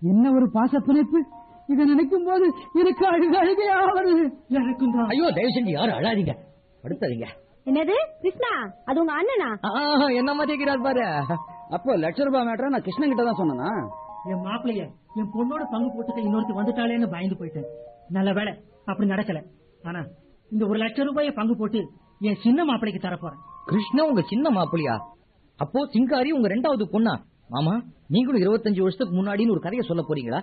என்ன ஒரு பாச பிணைப்பு இத நினைக்கும் போது எனக்கு அழுக அழுகையா வருது எனக்கும் தான். ஐயோ தயவு செஞ்சு யாரும் அழாதீங்க. படுத்தாதீங்க என்னது? கிருஷ்ணா அது உங்க அண்ணனா? என்ன மாத்திக்கிறார் பாரு. அப்போ லட்ச ரூபாய் மேட்டர் நான் கிருஷ்ணன் கிட்ட தான் சொன்னேனா? என் மாப்பிளைய என் பொண்ணோட பங்கு போட்டுக்க இன்னொருத்தி வந்துட்டாளேன்னு பயந்து போயிட்டேன். நல்ல வேலை அப்படி நடக்கல. ஆனா இந்த ஒரு லட்சம் ரூபாயை பங்கு போட்டு என் சின்ன மாப்பிளைக்கு தரப்போறேன் கிருஷ்ணா உங்க சின்ன மாப்பிள்ளையா? அப்போ சிங்காரி உங்க ரெண்டாவது பொண்ணா? மாமா நீங்களும் இருபத்தஞ்சு வருஷத்துக்கு முன்னாடின்னு ஒரு கதையை சொல்ல போறீங்களா?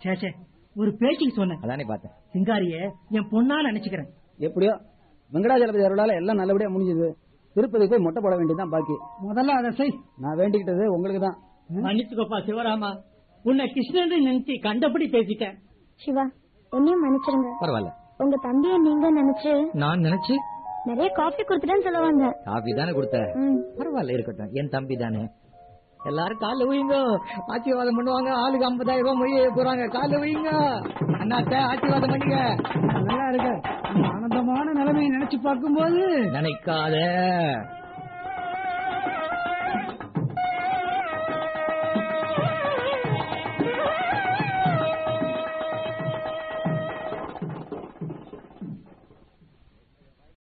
சே சே ஒரு பேச்சுக்கு சொன்னேன். அதானே பார்த்தேன். சிங்காரிய என் பொண்ணா நினைச்சுக்கிறேன். எப்படியோ? வெங்கடாஜலபதி அருளால எல்லாம் நல்லபடியா முடிஞ்சது. திருப்பதி போய் மொட்டை போட வேண்டியதுதான் பாக்கி. முதல்ல அதை செய். நான் வேண்டிக்கிட்டது உங்களுக்கு தான். மன்னிச்சுக்கோப்பா சிவராமா. உன்னை கிருஷ்ணன் நினைச்சு கண்டபடி பேசிட்டேன். சிவா என்னையும் மன்னிச்சிருங்க பரவாயில்ல. உங்க தம்பிய நீங்க நினைச்சு நான் நினைச்சு? நிறைய காஃபி கொடுத்துட்டேன்னு சொல்லுவாங்க. காபி தானே கொடுத்த. பரவாயில்ல இருக்கட்டும். என் தம்பி தானே. எல்லாரும் காலில் உயிங்க ஆசீர்வாதம் பண்ணுவாங்க. ஆளுக்கு ஐம்பதாயிரம் ரூபாய் மொழிய போறாங்க. காலில் உயிங்க அண்ணாத்த ஆசீர்வாதம் பண்ணிக்க. நல்லா இருக்க. ஆனந்தமான நிலைமையை நினைச்சு பார்க்கும்போது நினைக்காத.